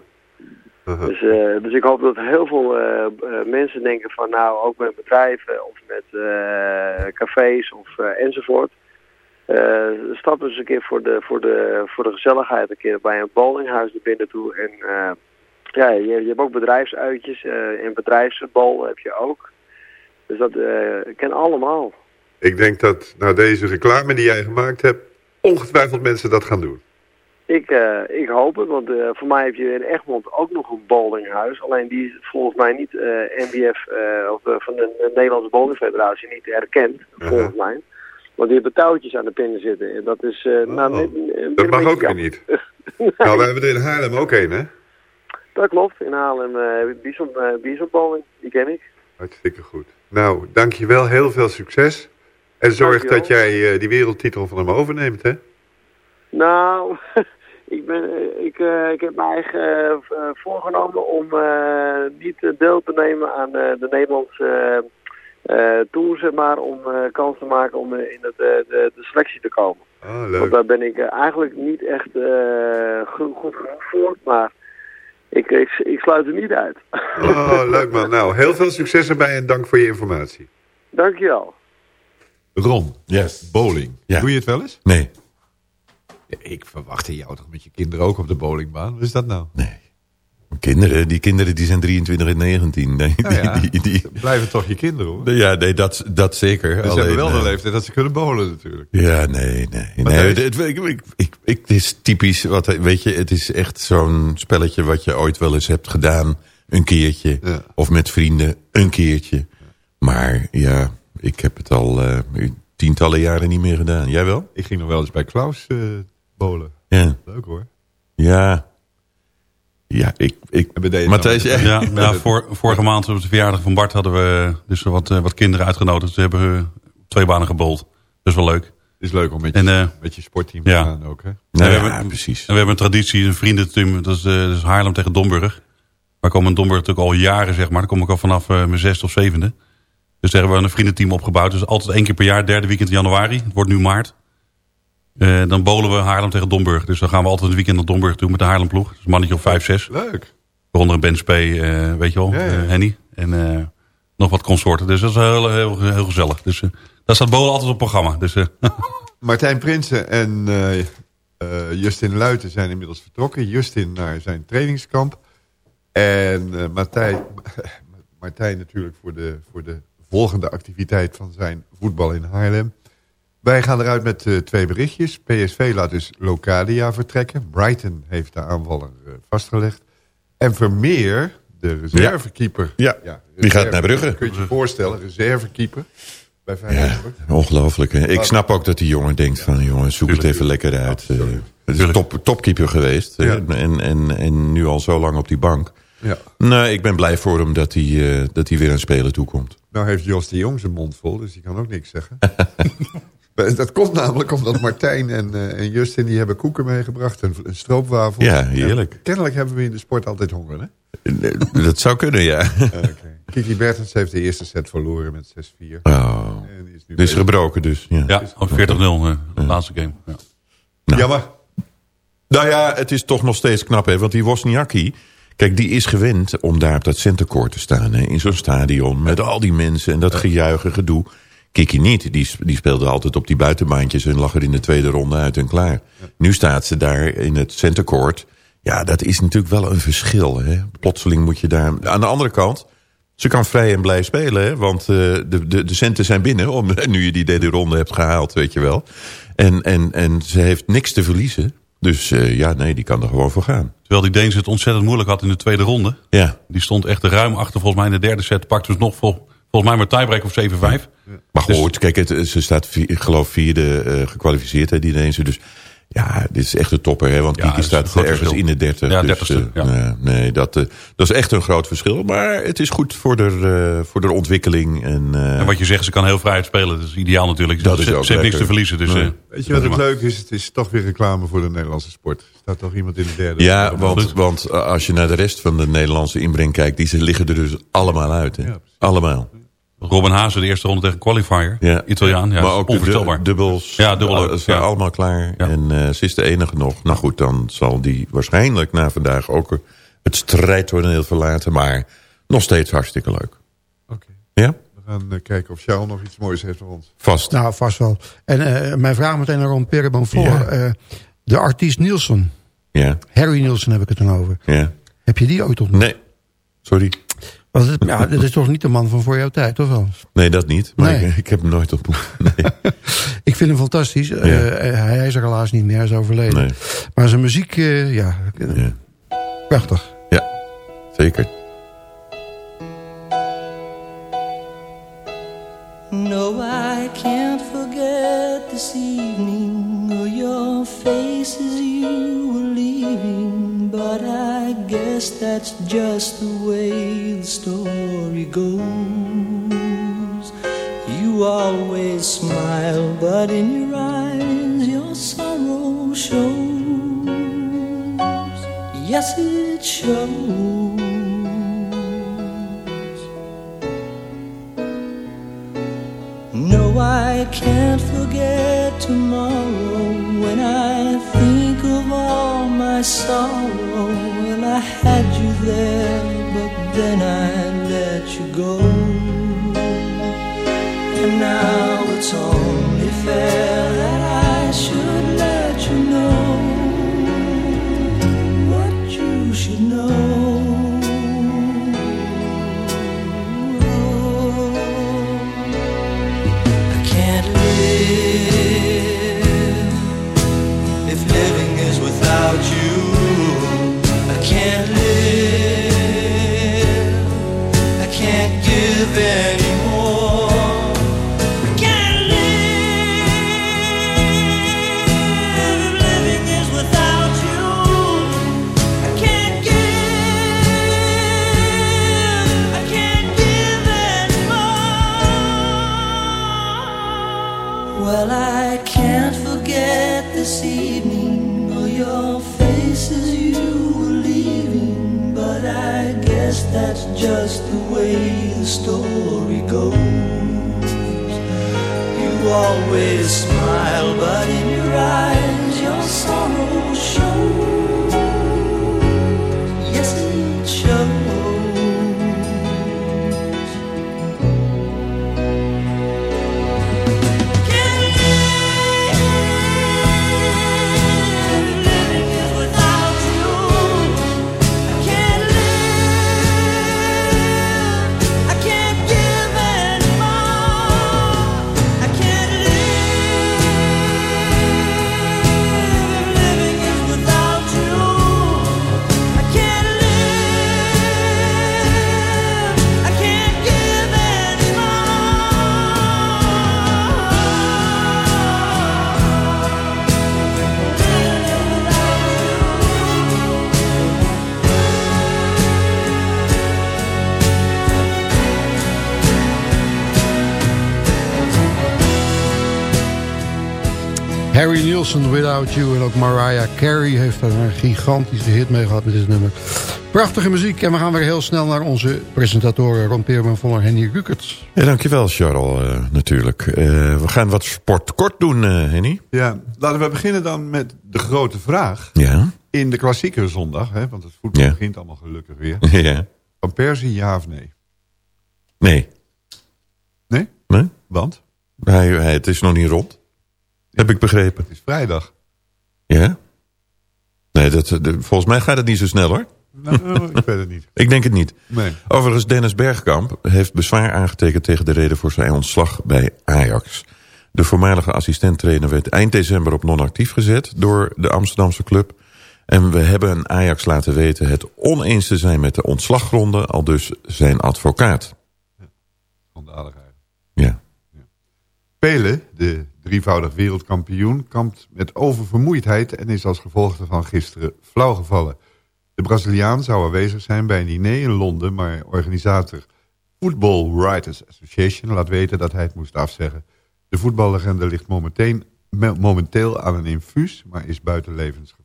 Uh -huh. Dus, uh, dus ik hoop dat heel veel uh, uh, mensen denken van nou, ook met bedrijven of met cafés of enzovoort. stap eens een keer voor de, voor, de, voor de gezelligheid een keer bij een bowlinghuis naar binnen toe. En ja, je, je hebt ook bedrijfsuitjes en bedrijfsbal heb je ook. Dus dat ken allemaal. Ik denk dat na deze reclame die jij gemaakt hebt, ongetwijfeld mensen dat gaan doen. Ik, uh, ik hoop het, want uh, voor mij heb je in Egmond ook nog een bowlinghuis. Alleen die is volgens mij niet uh, NBF of van de, de, Nederlandse Bowlingfederatie niet erkend, Uh-huh. volgens mij. Want die hebben touwtjes aan de pinnen zitten. En dat is... Oh, nou, net, dat mag ook weer niet. nou, we hebben er in Haarlem ook een, hè? Dat klopt. In Haarlem heb ik Bison, Bison Bowling. Die ken ik. Hartstikke goed. Nou, dankjewel. Heel veel succes. En zorg dat jij die wereldtitel van hem overneemt, hè? Nou, ik, ben, ik, uh, ik heb me eigen uh, voorgenomen om uh, niet deel te nemen aan de Nederlandse tour, zeg maar, om kans te maken om in het, de, de, selectie te komen. Oh, leuk. Want daar ben ik eigenlijk niet echt goed, goed genoeg voor, maar ik, ik, ik, sluit er niet uit. Oh, leuk man. Nou, heel veel succes erbij en dank voor je informatie. Dankjewel. Ron, yes. bowling. Ja. Doe je het wel eens? Nee. Ik verwachtte jou toch met je kinderen ook op de bowlingbaan. Wat is dat nou? Nee. Kinderen, die kinderen die zijn 23 en 19. Nee, Nou ja, die, die, die- blijven toch je kinderen hoor. ja, nee, dat, dat zeker. Ze Alleen, hebben wel de eh, leeftijd dat ze kunnen bowlen natuurlijk. Ja, nee, nee. Nee is- het, ik, ik, ik, ik- het is typisch, wat, weet je, het is echt zo'n spelletje wat je ooit wel eens hebt gedaan. Een keertje. Of met vrienden, een keertje. Maar ja, ik heb het al eh, tientallen jaren niet meer gedaan. Jij wel? Ik ging nog wel eens bij Klaus eh bowlen. Ja. Leuk hoor. Ja. Ja, ik... ik Matthijs, Ja, ja. ja, voor, vorige maand op de verjaardag van Bart hadden we dus wat, eh, wat kinderen uitgenodigd. Ze hebben eh, twee banen gebold. Dat is wel leuk. is leuk om met je, En, met je sportteam te ja. gaan ook. Hè? We hebben, precies. En we hebben een traditie, een vriendenteam. Dat is, eh, dat is Haarlem tegen Domburg. Wij komen in Domburg natuurlijk al jaren, zeg maar. Daar kom ik al vanaf eh, mijn zesde of zevende. Dus daar hebben we een vriendenteam opgebouwd. Dus altijd één keer per jaar, derde weekend januari. Het wordt nu maart. Eh, dan bolen we Haarlem tegen Domburg. Dus dan gaan we altijd een weekend naar Domburg toe met de Haarlemploeg. Dus een mannetje of vijf, zes. Leuk. Waaronder een Ben Spee, eh, weet je wel, Ja, ja. eh, Henny. En nog wat consorten. Dus dat is heel, heel, heel gezellig. Dus daar staat bolen altijd op programma. Dus, Martijn Prinsen en Justin Luiten zijn inmiddels vertrokken. Justin naar zijn trainingskamp. En Martijn, Martijn natuurlijk voor de, voor de volgende activiteit van zijn voetbal in Haarlem. Wij gaan eruit met eh, twee berichtjes. PSV laat dus Locadia vertrekken. Brighton heeft de aanvaller eh, vastgelegd. En Vermeer, de reservekeeper. Ja, die gaat naar Brugge. Kun je je voorstellen, reservekeeper bij Feyenoord. Ongelooflijk. Hè? Ik snap ook dat die jongen denkt van... jongen, zoek het even lekker uit. Eh, het is top, topkeeper geweest. En, en, en nu al zo lang op die bank. Ja. Nee, ik ben blij voor hem dat hij, dat hij weer aan spelen toekomt. Nou heeft Jos de Jong zijn mond vol, dus die kan ook niks zeggen. dat komt namelijk omdat Martijn en, eh, en Justin... die hebben koeken meegebracht en, en stroopwafels. Ja, heerlijk. En kennelijk hebben we in de sport altijd honger, hè? Dat zou kunnen, ja. Kiki Bertens heeft de eerste set verloren met 6-4. Oh. Is nu is bezig. gebroken dus. Ja, ja, ook 40-0, eh, de laatste game. Ja. Jammer. Nou ja, het is toch nog steeds knap, hè? Want die Wozniacki, kijk, die is gewend om daar op dat centercourt te staan, hè? In zo'n stadion, met al die mensen en dat gejuichen, gedoe. Kiki niet, die, die speelde altijd op die buitenbaantjes en lag er in de tweede ronde uit en klaar. Nu staat ze daar in het centercourt. Ja, dat is natuurlijk wel een verschil, hè? Plotseling moet je daar... Aan de andere kant, ze kan vrij en blij spelen, hè? Want eh, de, de, de centen zijn binnen, om, nu je die derde ronde hebt gehaald, weet je wel. En, en, en ze heeft niks te verliezen. Dus eh, ja, nee, die kan er gewoon voor gaan. Terwijl die Deens het ontzettend moeilijk had in de tweede ronde. Ja. Die stond echt ruim achter volgens mij in de derde set. Pakte dus nog vol, volgens mij maar tiebreak of 7-5. Maar goed, kijk, het, ze staat, vier- ik geloof, vierde eh, gekwalificeerd, hè, die Deense. Dus ja, dit is echt een topper, hè, want Ja, Kiki staat ergens verschil. in de 30. Ja, dus, 30ste, eh, ja. nee, nee, dat, eh, dat is echt een groot verschil. Maar het is goed voor de, eh, voor de ontwikkeling. En, eh, En wat je zegt, ze kan heel vrij spelen. Dat is ideaal natuurlijk. Dat ze, is ook ze heeft niks te verliezen. Dus, Nee. eh, Weet je wat het leuk is? Het is toch weer reclame voor de Nederlandse sport. Er staat toch iemand in de derde. ja, want, want als je naar de rest van de Nederlandse inbreng kijkt, die ze liggen er dus allemaal uit. Hè? allemaal. Robin Hazen, de eerste ronde tegen Qualifier. Ja. Italiaan, ja, maar ook onvoorstelbaar. du- dubbels. Ja, dubbel ook, Ze zijn ja. allemaal klaar. En eh, ze is de enige nog. Nou goed, dan zal die waarschijnlijk na vandaag ook eh, het strijdtoneel verlaten. Maar nog steeds hartstikke leuk. Oké. Ja? We gaan eh, kijken of Charles nog iets moois heeft voor ons. Vast. Nou, vast wel. En eh, mijn vraag meteen naar Ron Perrebon voor. Ja. eh, de artiest Nielsen. Ja. Harry Nielsen heb ik het dan over. Ja. Heb je die ooit ontmoet? Nee. Sorry. Want het, ja, dit is toch niet de man van voor jouw tijd, of wel? Nee, dat niet. Maar Nee. ik, ik heb hem nooit ontmoet. Nee. Ik vind hem fantastisch. Eh, hij is er helaas niet meer, hij is overleden. Nee. Maar zijn muziek, eh, ja, prachtig. Ja, zeker. No, I can't forget this evening your face as you were leaving. But I guess that's just the way the story goes. You always smile, but in your eyes your sorrow shows. Yes, it shows. No, I can't forget tomorrow when I think my sorrow. Oh, well, I had you there, but then I let you go. And now Harry Nielsen, Without You. En ook Mariah Carey heeft er een gigantische hit mee gehad met dit nummer. Prachtige muziek. En we gaan weer heel snel naar onze presentatoren Ron Peerman van Henny Rukert. Ja, dankjewel Charles, eh, natuurlijk. Eh, we gaan wat sport kort doen, eh, Henny. Ja, laten we beginnen dan met de grote vraag. Ja. In de klassieke zondag, hè, want het voetbal Ja. begint allemaal gelukkig weer. Ja. Van Persie, ja of nee? Nee. Nee? Nee? Want? Hij, hij, het is nog niet rond. Heb ik begrepen. Het is vrijdag. Ja? Nee, dat, de- volgens mij gaat het niet zo snel hoor. Nou, ik weet het niet. Ik denk het niet. Nee. Overigens, Dennis Bergkamp heeft bezwaar aangetekend tegen de reden voor zijn ontslag bij Ajax. De voormalige assistenttrainer werd eind december op non-actief gezet door de Amsterdamse club. En we hebben Ajax laten weten het oneens te zijn met de ontslaggronden, al dus zijn advocaat. Schandaligheid. Ja. Pele, de drievoudig wereldkampioen, kampt met oververmoeidheid en is als gevolg daarvan gisteren flauw gevallen. De Braziliaan zou aanwezig zijn bij een diner in Londen, maar organisator Football Writers Association laat weten dat hij het moest afzeggen. De voetballegende ligt momenteel, me- momenteel aan een infuus, maar is buiten levensgevaar.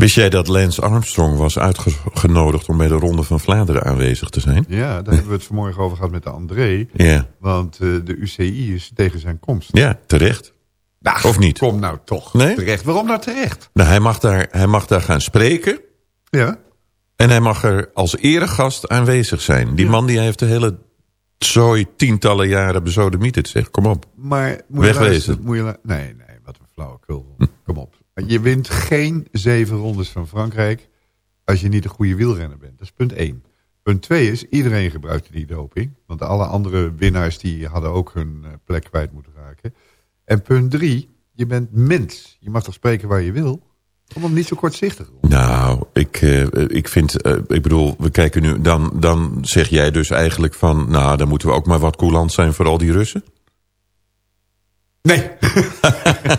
Wist jij dat Lance Armstrong was uitgenodigd om bij de Ronde van Vlaanderen aanwezig te zijn? Ja, daar hebben we het vanmorgen over gehad met de André. Ja. Want eh, de UCI is tegen zijn komst. Ja, terecht. Nou, of niet? Kom nou toch Nee? terecht. Waarom nou terecht? Nou, hij mag daar, hij mag daar gaan spreken. Ja. En hij mag er als eregast aanwezig zijn. Die man die heeft de hele zooi tientallen jaren bezodemieterd, zeg. Kom op. Maar moet je Wegwezen. Moet je nee, nee, wat een flauwekul. Kom op. Je wint geen zeven rondes van Frankrijk als je niet een goede wielrenner bent. Dat is punt één. Punt twee is, iedereen gebruikte die doping. Want alle andere winnaars die hadden ook hun eh, plek kwijt moeten raken. En punt drie, je bent mens. Je mag toch spreken waar je wil? Kom op, niet zo kortzichtig. Nou, ik, eh, ik vind, eh, ik bedoel, we kijken nu, dan, dan zeg jij dus eigenlijk van, nou, dan moeten we ook maar wat coulant zijn voor al die Russen? Nee.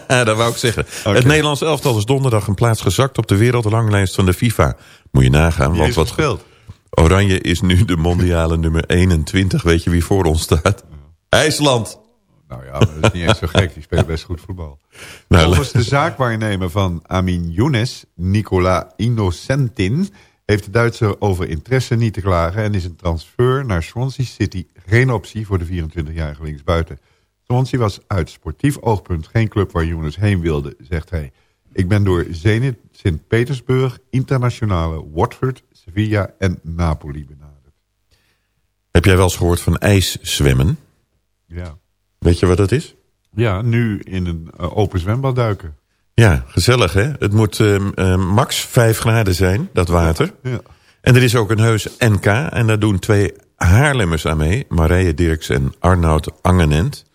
dat wou ik zeggen. Het Nederlands elftal is donderdag een plaats gezakt op de wereldranglijst van de FIFA. Moet je nagaan. Want is wat gespeeld? Oranje is nu de mondiale nummer 21. Weet je wie voor ons staat? IJsland. Nou ja, dat is niet eens zo gek. Die spelen best goed voetbal. Nou, Volgens de zaakwaarnemer van Amin Younes, Nicola Innocentin... heeft de Duitser over interesse niet te klagen... en is een transfer naar Swansea City geen optie voor de 24-jarige linksbuiten. Swansea was uit sportief oogpunt geen club waar Younes heen wilde, zegt hij. Ik ben door Zenit, Sint-Petersburg, Internationale, Watford, Sevilla en Napoli benaderd. Heb jij wel eens gehoord van ijszwemmen? Ja. Weet je wat dat is? Ja, nu in een eh, open zwembad duiken. Ja, gezellig hè? Het moet ehm, max 5 graden zijn, dat water. Ja. En er is ook een heus NK en daar doen twee Haarlemmers aan mee. Marije Dirks en Arnoud Angenent.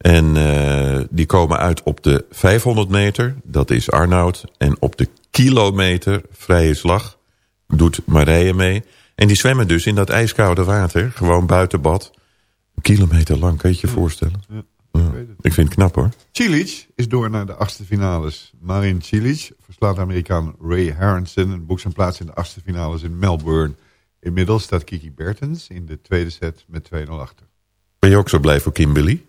En eh, die komen uit op de 500 meter, dat is Arnoud. En op de kilometer, vrije slag, doet Marije mee. En die zwemmen dus in dat ijskoude water, gewoon buiten bad. Een kilometer lang, kan je je voorstellen? Ja, Ja. Ik vind het knap hoor. Cilic is door naar de achtste finales. Marin Cilic verslaat Amerikaan Ray Harrison... en boekt zijn plaats in de achtste finales in Melbourne. Inmiddels staat Kiki Bertens in de tweede set met 2-0 achter. Ben je ook zo blij voor Kimberly?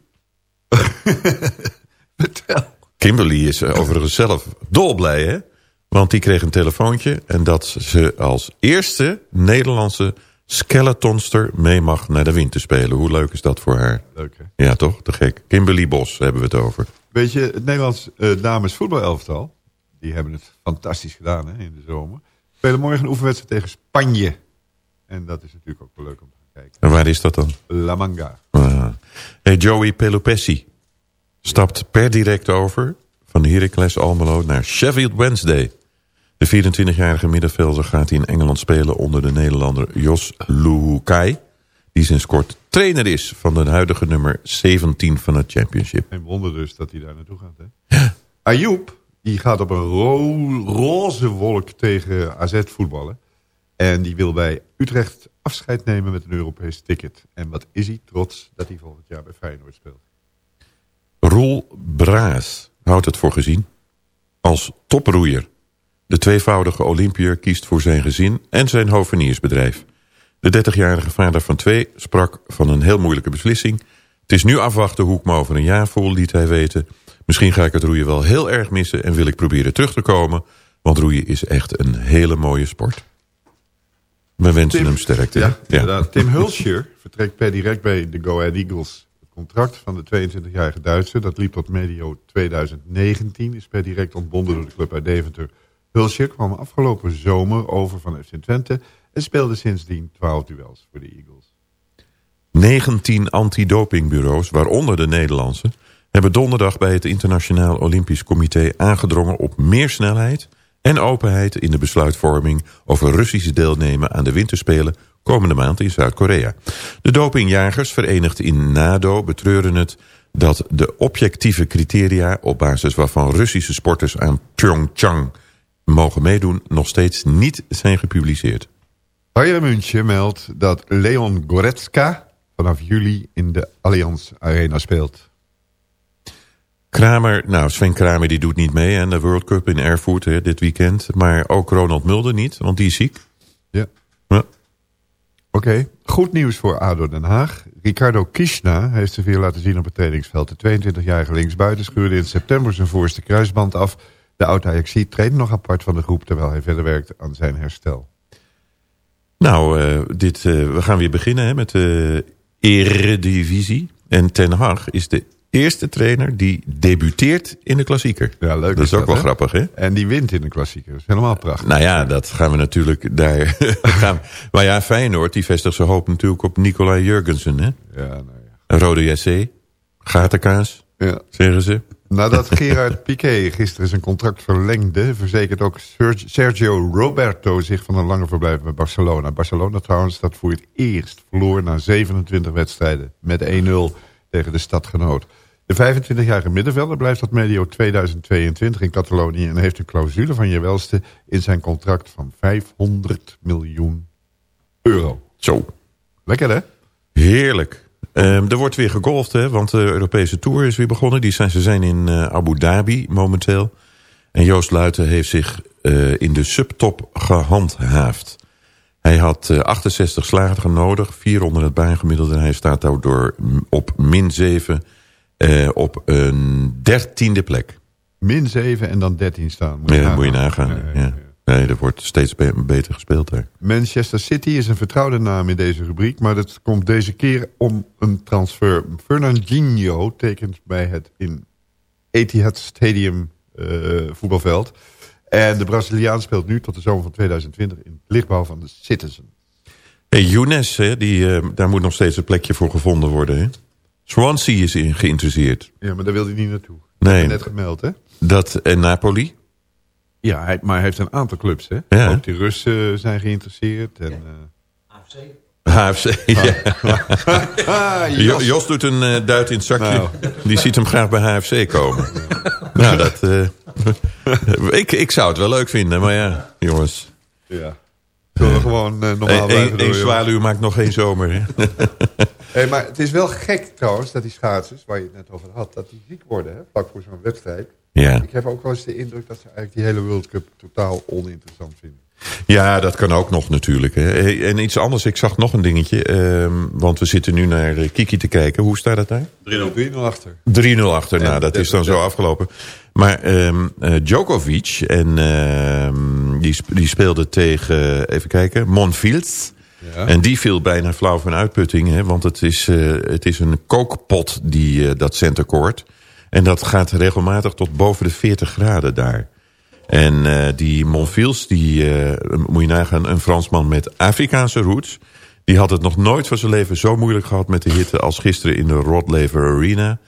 Kimberly is eh, overigens zelf dolblij hè? Want die kreeg een telefoontje en dat ze als eerste Nederlandse skeletonster mee mag naar de winterspelen. Hoe leuk is dat voor haar? Leuk, hè? Ja, toch? Te gek. Kimberly Bos hebben we het over. Weet je, het Nederlands uh, dames voetbalelftal... die hebben het fantastisch gedaan hè, in de zomer. Spelen morgen een oefenwedstrijd tegen Spanje. En dat is natuurlijk ook wel leuk om te En waar is dat dan? La Manga. Ah. Hey, Joey Pelopessi stapt per direct over van Heracles Almelo naar Sheffield Wednesday. De 24-jarige middenvelder gaat in Engeland spelen onder de Nederlander Jos Luhukai... die sinds kort trainer is van de huidige nummer 17 van het championship. Geen wonder dus dat hij daar naartoe gaat, hè? Ayoub, die gaat op een ro roze wolk tegen AZ voetballen. En die wil bij Utrecht afscheid nemen met een Europees ticket. En wat is hij trots dat hij volgend jaar bij Feyenoord speelt. Roel Braas houdt het voor gezien. Als toproeier. De tweevoudige Olympiër kiest voor zijn gezin en zijn hoveniersbedrijf. De 30-jarige vader van twee sprak van een heel moeilijke beslissing. Het is nu afwachten hoe ik me over een jaar voel, liet hij weten. Misschien ga ik het roeien wel heel erg missen en wil ik proberen terug te komen. Want roeien is echt een hele mooie sport. We wensen Tim- hem sterkte. Ja. Tim Hulscher vertrekt per direct bij de Go Ahead Eagles. Het contract van de 22-jarige Duitser, dat liep tot medio 2019, is per direct ontbonden door de club uit Deventer. Hulscher kwam afgelopen zomer over van FC Twente en speelde sindsdien 12 duels voor de Eagles. 19 antidopingbureaus, waaronder de Nederlandse... hebben donderdag bij het Internationaal Olympisch Comité aangedrongen op meer snelheid en openheid in de besluitvorming over Russische deelnemen aan de winterspelen komende maand in Zuid-Korea. De dopingjagers, verenigd in NADO, betreuren het dat de objectieve criteria op basis waarvan Russische sporters aan Pyeongchang mogen meedoen nog steeds niet zijn gepubliceerd. Bayern München meldt dat Leon Goretzka vanaf juli in de Allianz Arena speelt. Kramer, nou Sven Kramer die doet niet mee aan de World Cup in Erfurt hè, dit weekend. Maar ook Ronald Mulder niet, want die is ziek. Ja. Ja. Oké, goed nieuws voor ADO Den Haag. Ricardo Kishna heeft zich weer laten zien op het trainingsveld. De 22-jarige linksbuiten scheurde in september zijn voorste kruisband af. De oud-Ajaxiet treedt nog apart van de groep... terwijl hij verder werkt aan zijn herstel. Nou, eh, dit, eh, we gaan weer beginnen hè, met de Eredivisie. En Ten Hag is de eerste trainer die debuteert in de klassieker. Ja, leuk Dat is ook wel grappig, hè? En die wint in de klassieker. Dat is helemaal prachtig. Nou ja, dat gaan we natuurlijk daar... gaan we- maar ja, Feyenoord die vestigt zijn hoop natuurlijk op Nicolai Jurgensen, hè? Ja, nou ja. Rode JC, gatenkaas, Ja. zeggen ze. Nadat Gerard Piqué gisteren zijn contract verlengde... verzekert ook Serg- Sergio Roberto zich van een lange verblijf bij Barcelona. Barcelona trouwens dat voor het eerst verloor na 27 wedstrijden... met 1-0 tegen de stadgenoot. De 25-jarige middenvelder blijft tot medio 2022 in Catalonië... en heeft een clausule van je welste in zijn contract van 500 miljoen euro. Zo. Lekker hè? Heerlijk. Ehm, er wordt weer gegolfd, hè, want de Europese Tour is weer begonnen. Die zijn, ze zijn in eh, Abu Dhabi momenteel. En Joost Luiten heeft zich eh, in de subtop gehandhaafd. Hij had eh, 68 slagen nodig, 400 het baangemiddelde. En hij staat daardoor op min 7 eh, op een dertiende plek. Min 7 en dan 13 staan. Moet Ja, nagaan. moet je nagaan. Ja. Nee, er wordt steeds be- beter gespeeld daar. Manchester City is een vertrouwde naam in deze rubriek... maar dat komt deze keer om een transfer. Fernandinho tekent bij het in Etihad Stadium eh, voetbalveld. En de Braziliaan speelt nu tot de zomer van 2020... in het lichtbouw van de Citizen. Hey, Younes, hè, die, eh, daar moet nog steeds een plekje voor gevonden worden. Hè? Swansea is in geïnteresseerd. Ja, maar daar wil hij niet naartoe. Nee. Net gemeld, hè? Dat, en Napoli? Ja, hij, maar hij heeft een aantal clubs, hè? Ja. Ook die Russen zijn geïnteresseerd. En, eh, HFC, ja. Ah, Jo- Jos. Jos doet een eh, duit in het zakje. Nou. Die ziet hem graag bij HFC komen. nou, dat... eh, ik, ik zou het wel leuk vinden, maar ja, jongens. Ja. Zullen we gewoon eh, normaal Eén zwaluw maakt nog geen zomer. Hè? Hey, maar het is wel gek trouwens dat die schaatsers, waar je het net over had, dat die ziek worden, hè, vlak voor zo'n wedstrijd. Ja. Ik heb ook wel eens de indruk dat ze eigenlijk die hele World Cup totaal oninteressant vinden. Ja, dat kan ook nog natuurlijk. Hè. En iets anders, ik zag nog een dingetje. ehm, want we zitten nu naar eh, Kiki te kijken. Hoe staat het daar? 3-0 achter. 3-0 achter, nou dat is dan dat- zo afgelopen. Maar eh, Djokovic, en, ehm, die, die speelde tegen, even kijken, Monfils. En die viel bijna flauw van uitputting. Hè, want het is, eh, het is een kookpot, die, eh, dat centercourt. En dat gaat regelmatig tot boven de 40 graden daar. En eh, die Monfils, die moet je nagaan, een Fransman met Afrikaanse roots. Die had het nog nooit van zijn leven zo moeilijk gehad met de hitte als gisteren in de Rod Laver Arena.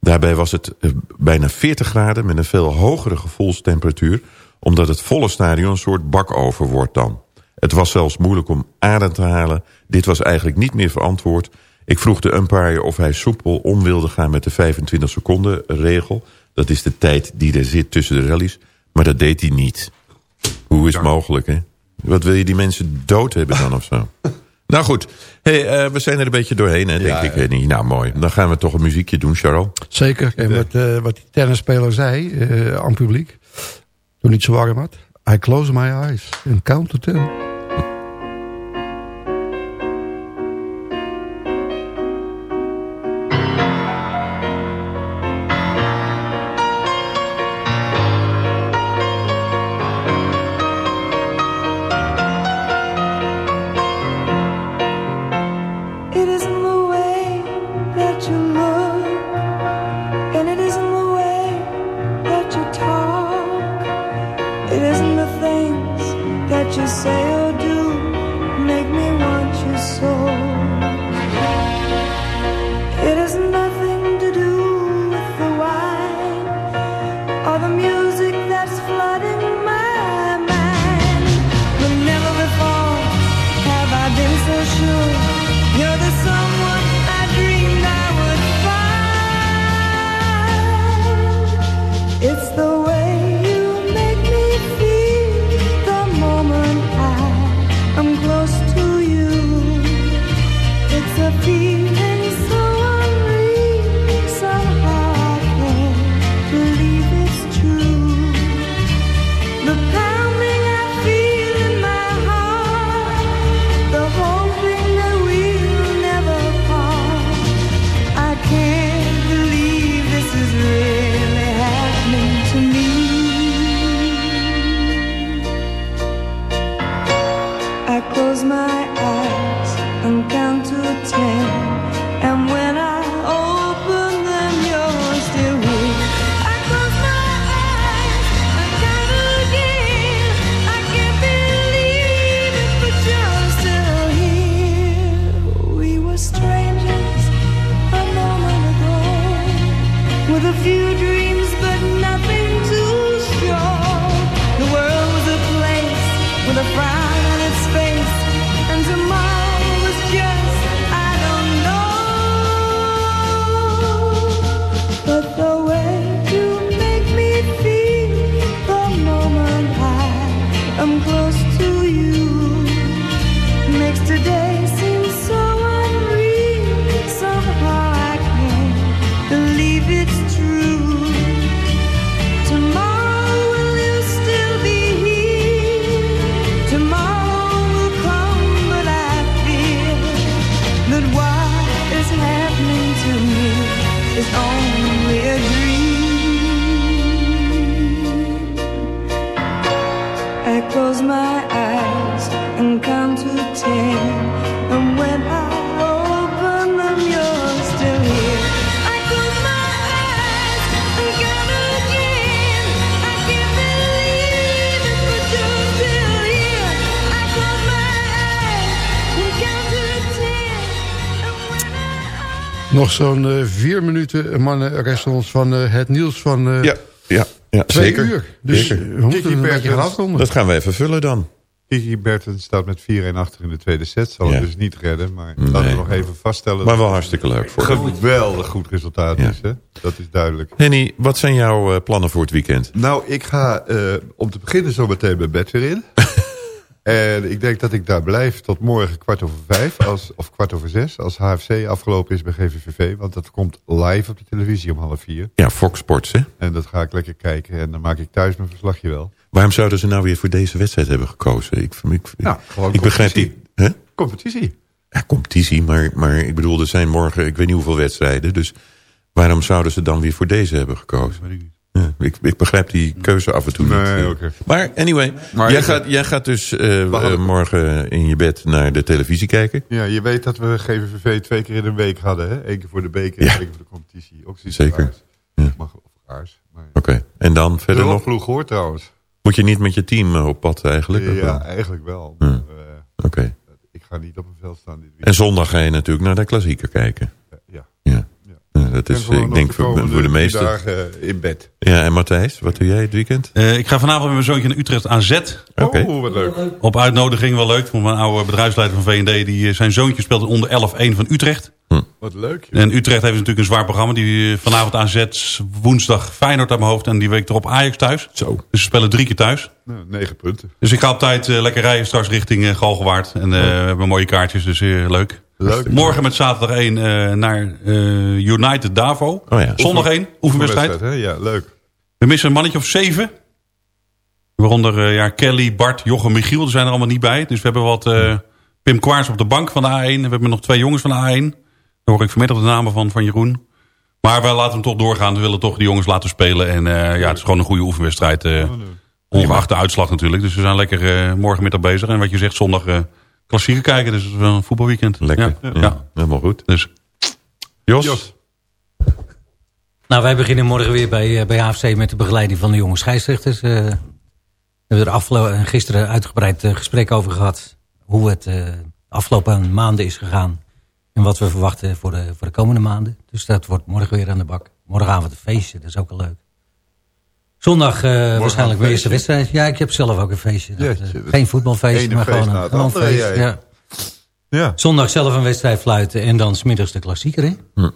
Daarbij was het bijna 40 graden met een veel hogere gevoelstemperatuur. Omdat het volle stadion een soort bakover wordt dan. Het was zelfs moeilijk om adem te halen. Dit was eigenlijk niet meer verantwoord. Ik vroeg de umpire of hij soepel om wilde gaan met de 25 seconden regel. Dat is de tijd die er zit tussen de rallies. Maar dat deed hij niet. Hoe is het mogelijk, hè? Wat wil je die mensen dood hebben dan of zo? nou goed, hey, eh, we zijn er een beetje doorheen, hè, denk ik. Nou, mooi. Dan gaan we toch een muziekje doen, Charles. Zeker. En wat, eh, wat die tennisspeler zei eh, aan het publiek, toen niet zo warm had. I close my eyes and count to ten. Nog zo'n eh, vier minuten, mannen, rest ons van eh, het nieuws van eh, Ja, ja, ja twee zeker. uur. Dus Zeker. eh, we moeten een beetje gaan afronden. Dat gaan we even vullen dan. Kiki Bertens staat met 4-1 achter in de tweede set. Zal Ja. het dus niet redden. Maar Nee. laten we nog even vaststellen... Maar wel hartstikke leuk voor geweldig goed resultaat Ja. is. Hè? Dat is duidelijk. Henny, wat zijn jouw eh, plannen voor het weekend? Nou, ik ga eh, om te beginnen zo meteen mijn bed weer in. en ik denk dat ik daar blijf tot morgen kwart over vijf. Als, of kwart over zes. Als HFC afgelopen is bij GVVV. Want dat komt live op de televisie om half vier. Ja, Fox Sports, hè? En dat ga ik lekker kijken. En dan maak ik thuis mijn verslagje wel. Waarom zouden ze nou weer voor deze wedstrijd hebben gekozen? Ik, ik, Ja, gewoon ik begrijp die... Hè? Competitie. Ja, competitie, maar, maar ik bedoel, er zijn morgen, ik weet niet hoeveel wedstrijden. Dus waarom zouden ze dan weer voor deze hebben gekozen? Ja, ik, ik begrijp die keuze af en toe Nee, niet. Maar anyway, Maar jij, gaat, jij gaat dus eh, eh, morgen in je bed naar de televisie kijken. Ja, je weet dat we GVVV twee keer in een week hadden. hè? Eén keer voor de beker en Ja. één keer voor de competitie. Ook Zeker. Ja. Mag of. Maar... Oké, en dan verder nog? ploeg hoor trouwens. Moet je niet met je team eh, op pad eigenlijk? Ja, eigenlijk wel. Oké. ik ga niet op een veld staan dit weekend. En zondag ga je natuurlijk naar de klassieker kijken. Ja. Ja, Ja, dat is, ik nog denk de voor, de meesten. dagen in bed. Ja, en Matthijs, wat doe jij het weekend? Eh, ik ga vanavond met mijn zoontje naar Utrecht aan zet. Oké. Oh, wat leuk. Op uitnodiging wel leuk. Want mijn oude bedrijfsleider van V&D, die, eh, zijn zoontje speelt onder 11-1 van Utrecht. Wat leuk. joh. En Utrecht heeft natuurlijk een zwaar programma. Die eh, vanavond AZ, woensdag Feyenoord aan mijn hoofd. En die week erop Ajax thuis. Zo. Dus ze spelen drie keer thuis. Nou, negen punten. Dus ik ga op tijd eh, lekker rijden straks richting eh, Galgenwaard. En eh, we hebben mooie kaartjes, dus eh, leuk. Leuk. Morgen met zaterdag 1 eh, naar eh, United Davo. Oh ja. Zondag 1, oefenwedstrijd. Ja, leuk. We missen een mannetje of zeven. Waaronder eh, ja, Kelly, Bart, Jochem, Michiel. Die zijn er allemaal niet bij. Dus we hebben wat Pim Kwaars op de bank van de A1. We hebben nog twee jongens van de A1. Daar hoor ik vanmiddag de namen van, van Jeroen. Maar wij laten hem toch doorgaan. We willen toch die jongens laten spelen. En ja, het is gewoon een goede oefenwedstrijd. ongeacht de uitslag natuurlijk. Dus we zijn lekker morgenmiddag bezig. En wat je zegt, zondag klassieker kijken. Dus het is wel een voetbalweekend. Lekker. Ja, Ja, ja. helemaal goed. Dus Jos? Nou, wij beginnen morgen weer bij, eh, bij AFC met de begeleiding van de jonge scheidsrechters. Eh, we hebben er afgelopen, gisteren uitgebreid eh, gesprek over gehad. Hoe het eh, afgelopen maanden is gegaan. En wat we verwachten voor de, voor de komende maanden. Dus dat wordt morgen weer aan de bak. Morgenavond een feestje, dat is ook wel leuk. Zondag eh, waarschijnlijk mijn eerste wedstrijd. Ja, ik heb zelf ook een feestje. Dat, eh, geen voetbalfeestje, maar feest gewoon een, het gewoon feest. Ja. Ja. Zondag zelf een wedstrijd fluiten en dan smiddags de klassieker. Hè? Hm.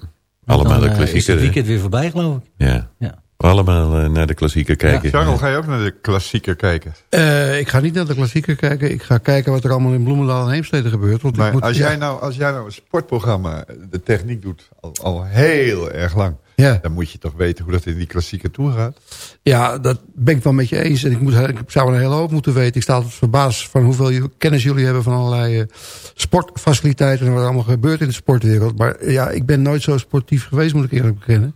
Allemaal Dan, de eh, is klassieker. het hè? weekend weer voorbij, geloof ik. Ja. Ja. Allemaal naar de klassieker kijken. Charles, ga je ook naar de klassieker kijken? Eh, ik ga niet naar de klassieker kijken. Ik ga kijken wat er allemaal in Bloemendaal en Heemstede gebeurt. Want ik Maar moet, als, ja. jij nou, als jij nou een sportprogramma, de techniek doet, al, al heel erg lang. Ja. Dan moet je toch weten hoe dat in die klassieker toe gaat. Ja, dat ben ik wel met je eens. En ik, moet, ik zou een hele hoop moeten weten. Ik sta altijd verbaasd van hoeveel kennis jullie hebben van allerlei eh, sportfaciliteiten. En wat er allemaal gebeurt in de sportwereld. Maar ja, ik ben nooit zo sportief geweest, moet ik eerlijk bekennen.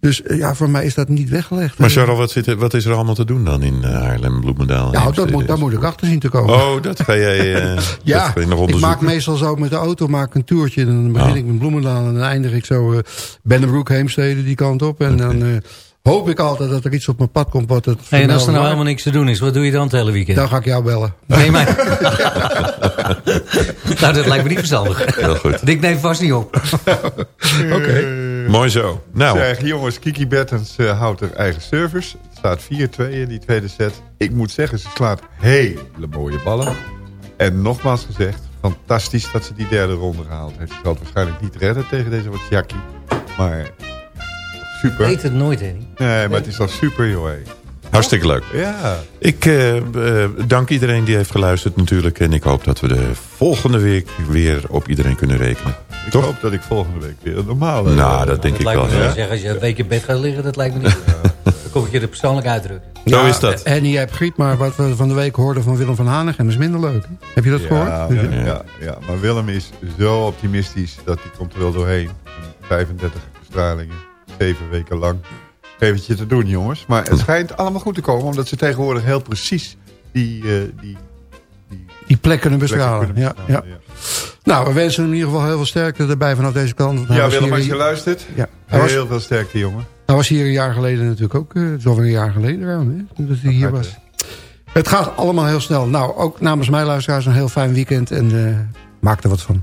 Dus eh, ja, voor mij is dat niet weggelegd. Maar Charles, wat, zit er, wat is er allemaal te doen dan in eh, Haarlem, Bloemendaal? Ja, dat moet, daar moet ik achter zien te komen. Oh, dat ga jij eh, dat Ja, ga je nog ik maak meestal zo met de auto maak een toertje. En dan begin Ah. ik met Bloemendaal en dan eindig ik zo uh, Bennebroek, Heemstede, die kant op. En dan eh, hoop ik altijd dat er iets op mijn pad komt wat het... Hey, en als er nou helemaal niks te doen is, wat doe je dan het hele weekend? Dan ga ik jou bellen. Nee, maar... nou, dat lijkt me niet verstandig. Heel goed. Ik neem vast niet op. Oké. Mooi zo. Nou, Zeg, jongens, Kiki Bertens eh, houdt er eigen servers. Het staat 4-2 in die tweede set. Ik moet zeggen, ze slaat hele mooie ballen. En nogmaals gezegd, fantastisch dat ze die derde ronde gehaald heeft. Ze zal het waarschijnlijk niet redden tegen deze Wozniacki. Maar super. Weet het nooit, hè? Nee, maar het is wel super, joh. hé. Hartstikke leuk. Ja. Ik eh, eh, dank iedereen die heeft geluisterd natuurlijk. En ik hoop dat we de volgende week weer op iedereen kunnen rekenen. Ik Toch? hoop dat ik volgende week weer een normale... Nou, dat denk Dat ik wel. me zo Ja. zeggen, als je een week in bed gaat liggen, dat lijkt me niet. Dan kom ik je er persoonlijk uitdrukken. Zo is dat. En jij hebt griep, maar wat we van de week hoorden van Willem van Hanegem is minder leuk. hè? Heb je dat Ja, gehoord? Ja, ja, ja, maar Willem is zo optimistisch dat hij komt er wel doorheen. 35 bestralingen, 7 weken lang. Geef het je te doen, jongens. Maar het schijnt allemaal goed te komen, omdat ze tegenwoordig heel precies die, eh, die Die plek kunnen bestralen. plekken Ja, ja. Nou, we wensen hem in ieder geval heel veel sterkte erbij vanaf deze kant. hij Ja, Willem, als je luistert, Ja, heel veel sterkte, jongen. hij was hier een jaar geleden natuurlijk ook. eh, Het is alweer een jaar geleden ruim, hè, dat hij hier was. Het gaat allemaal heel snel. Nou, ook namens mij luisteraars een heel fijn weekend. En eh, maak er wat van.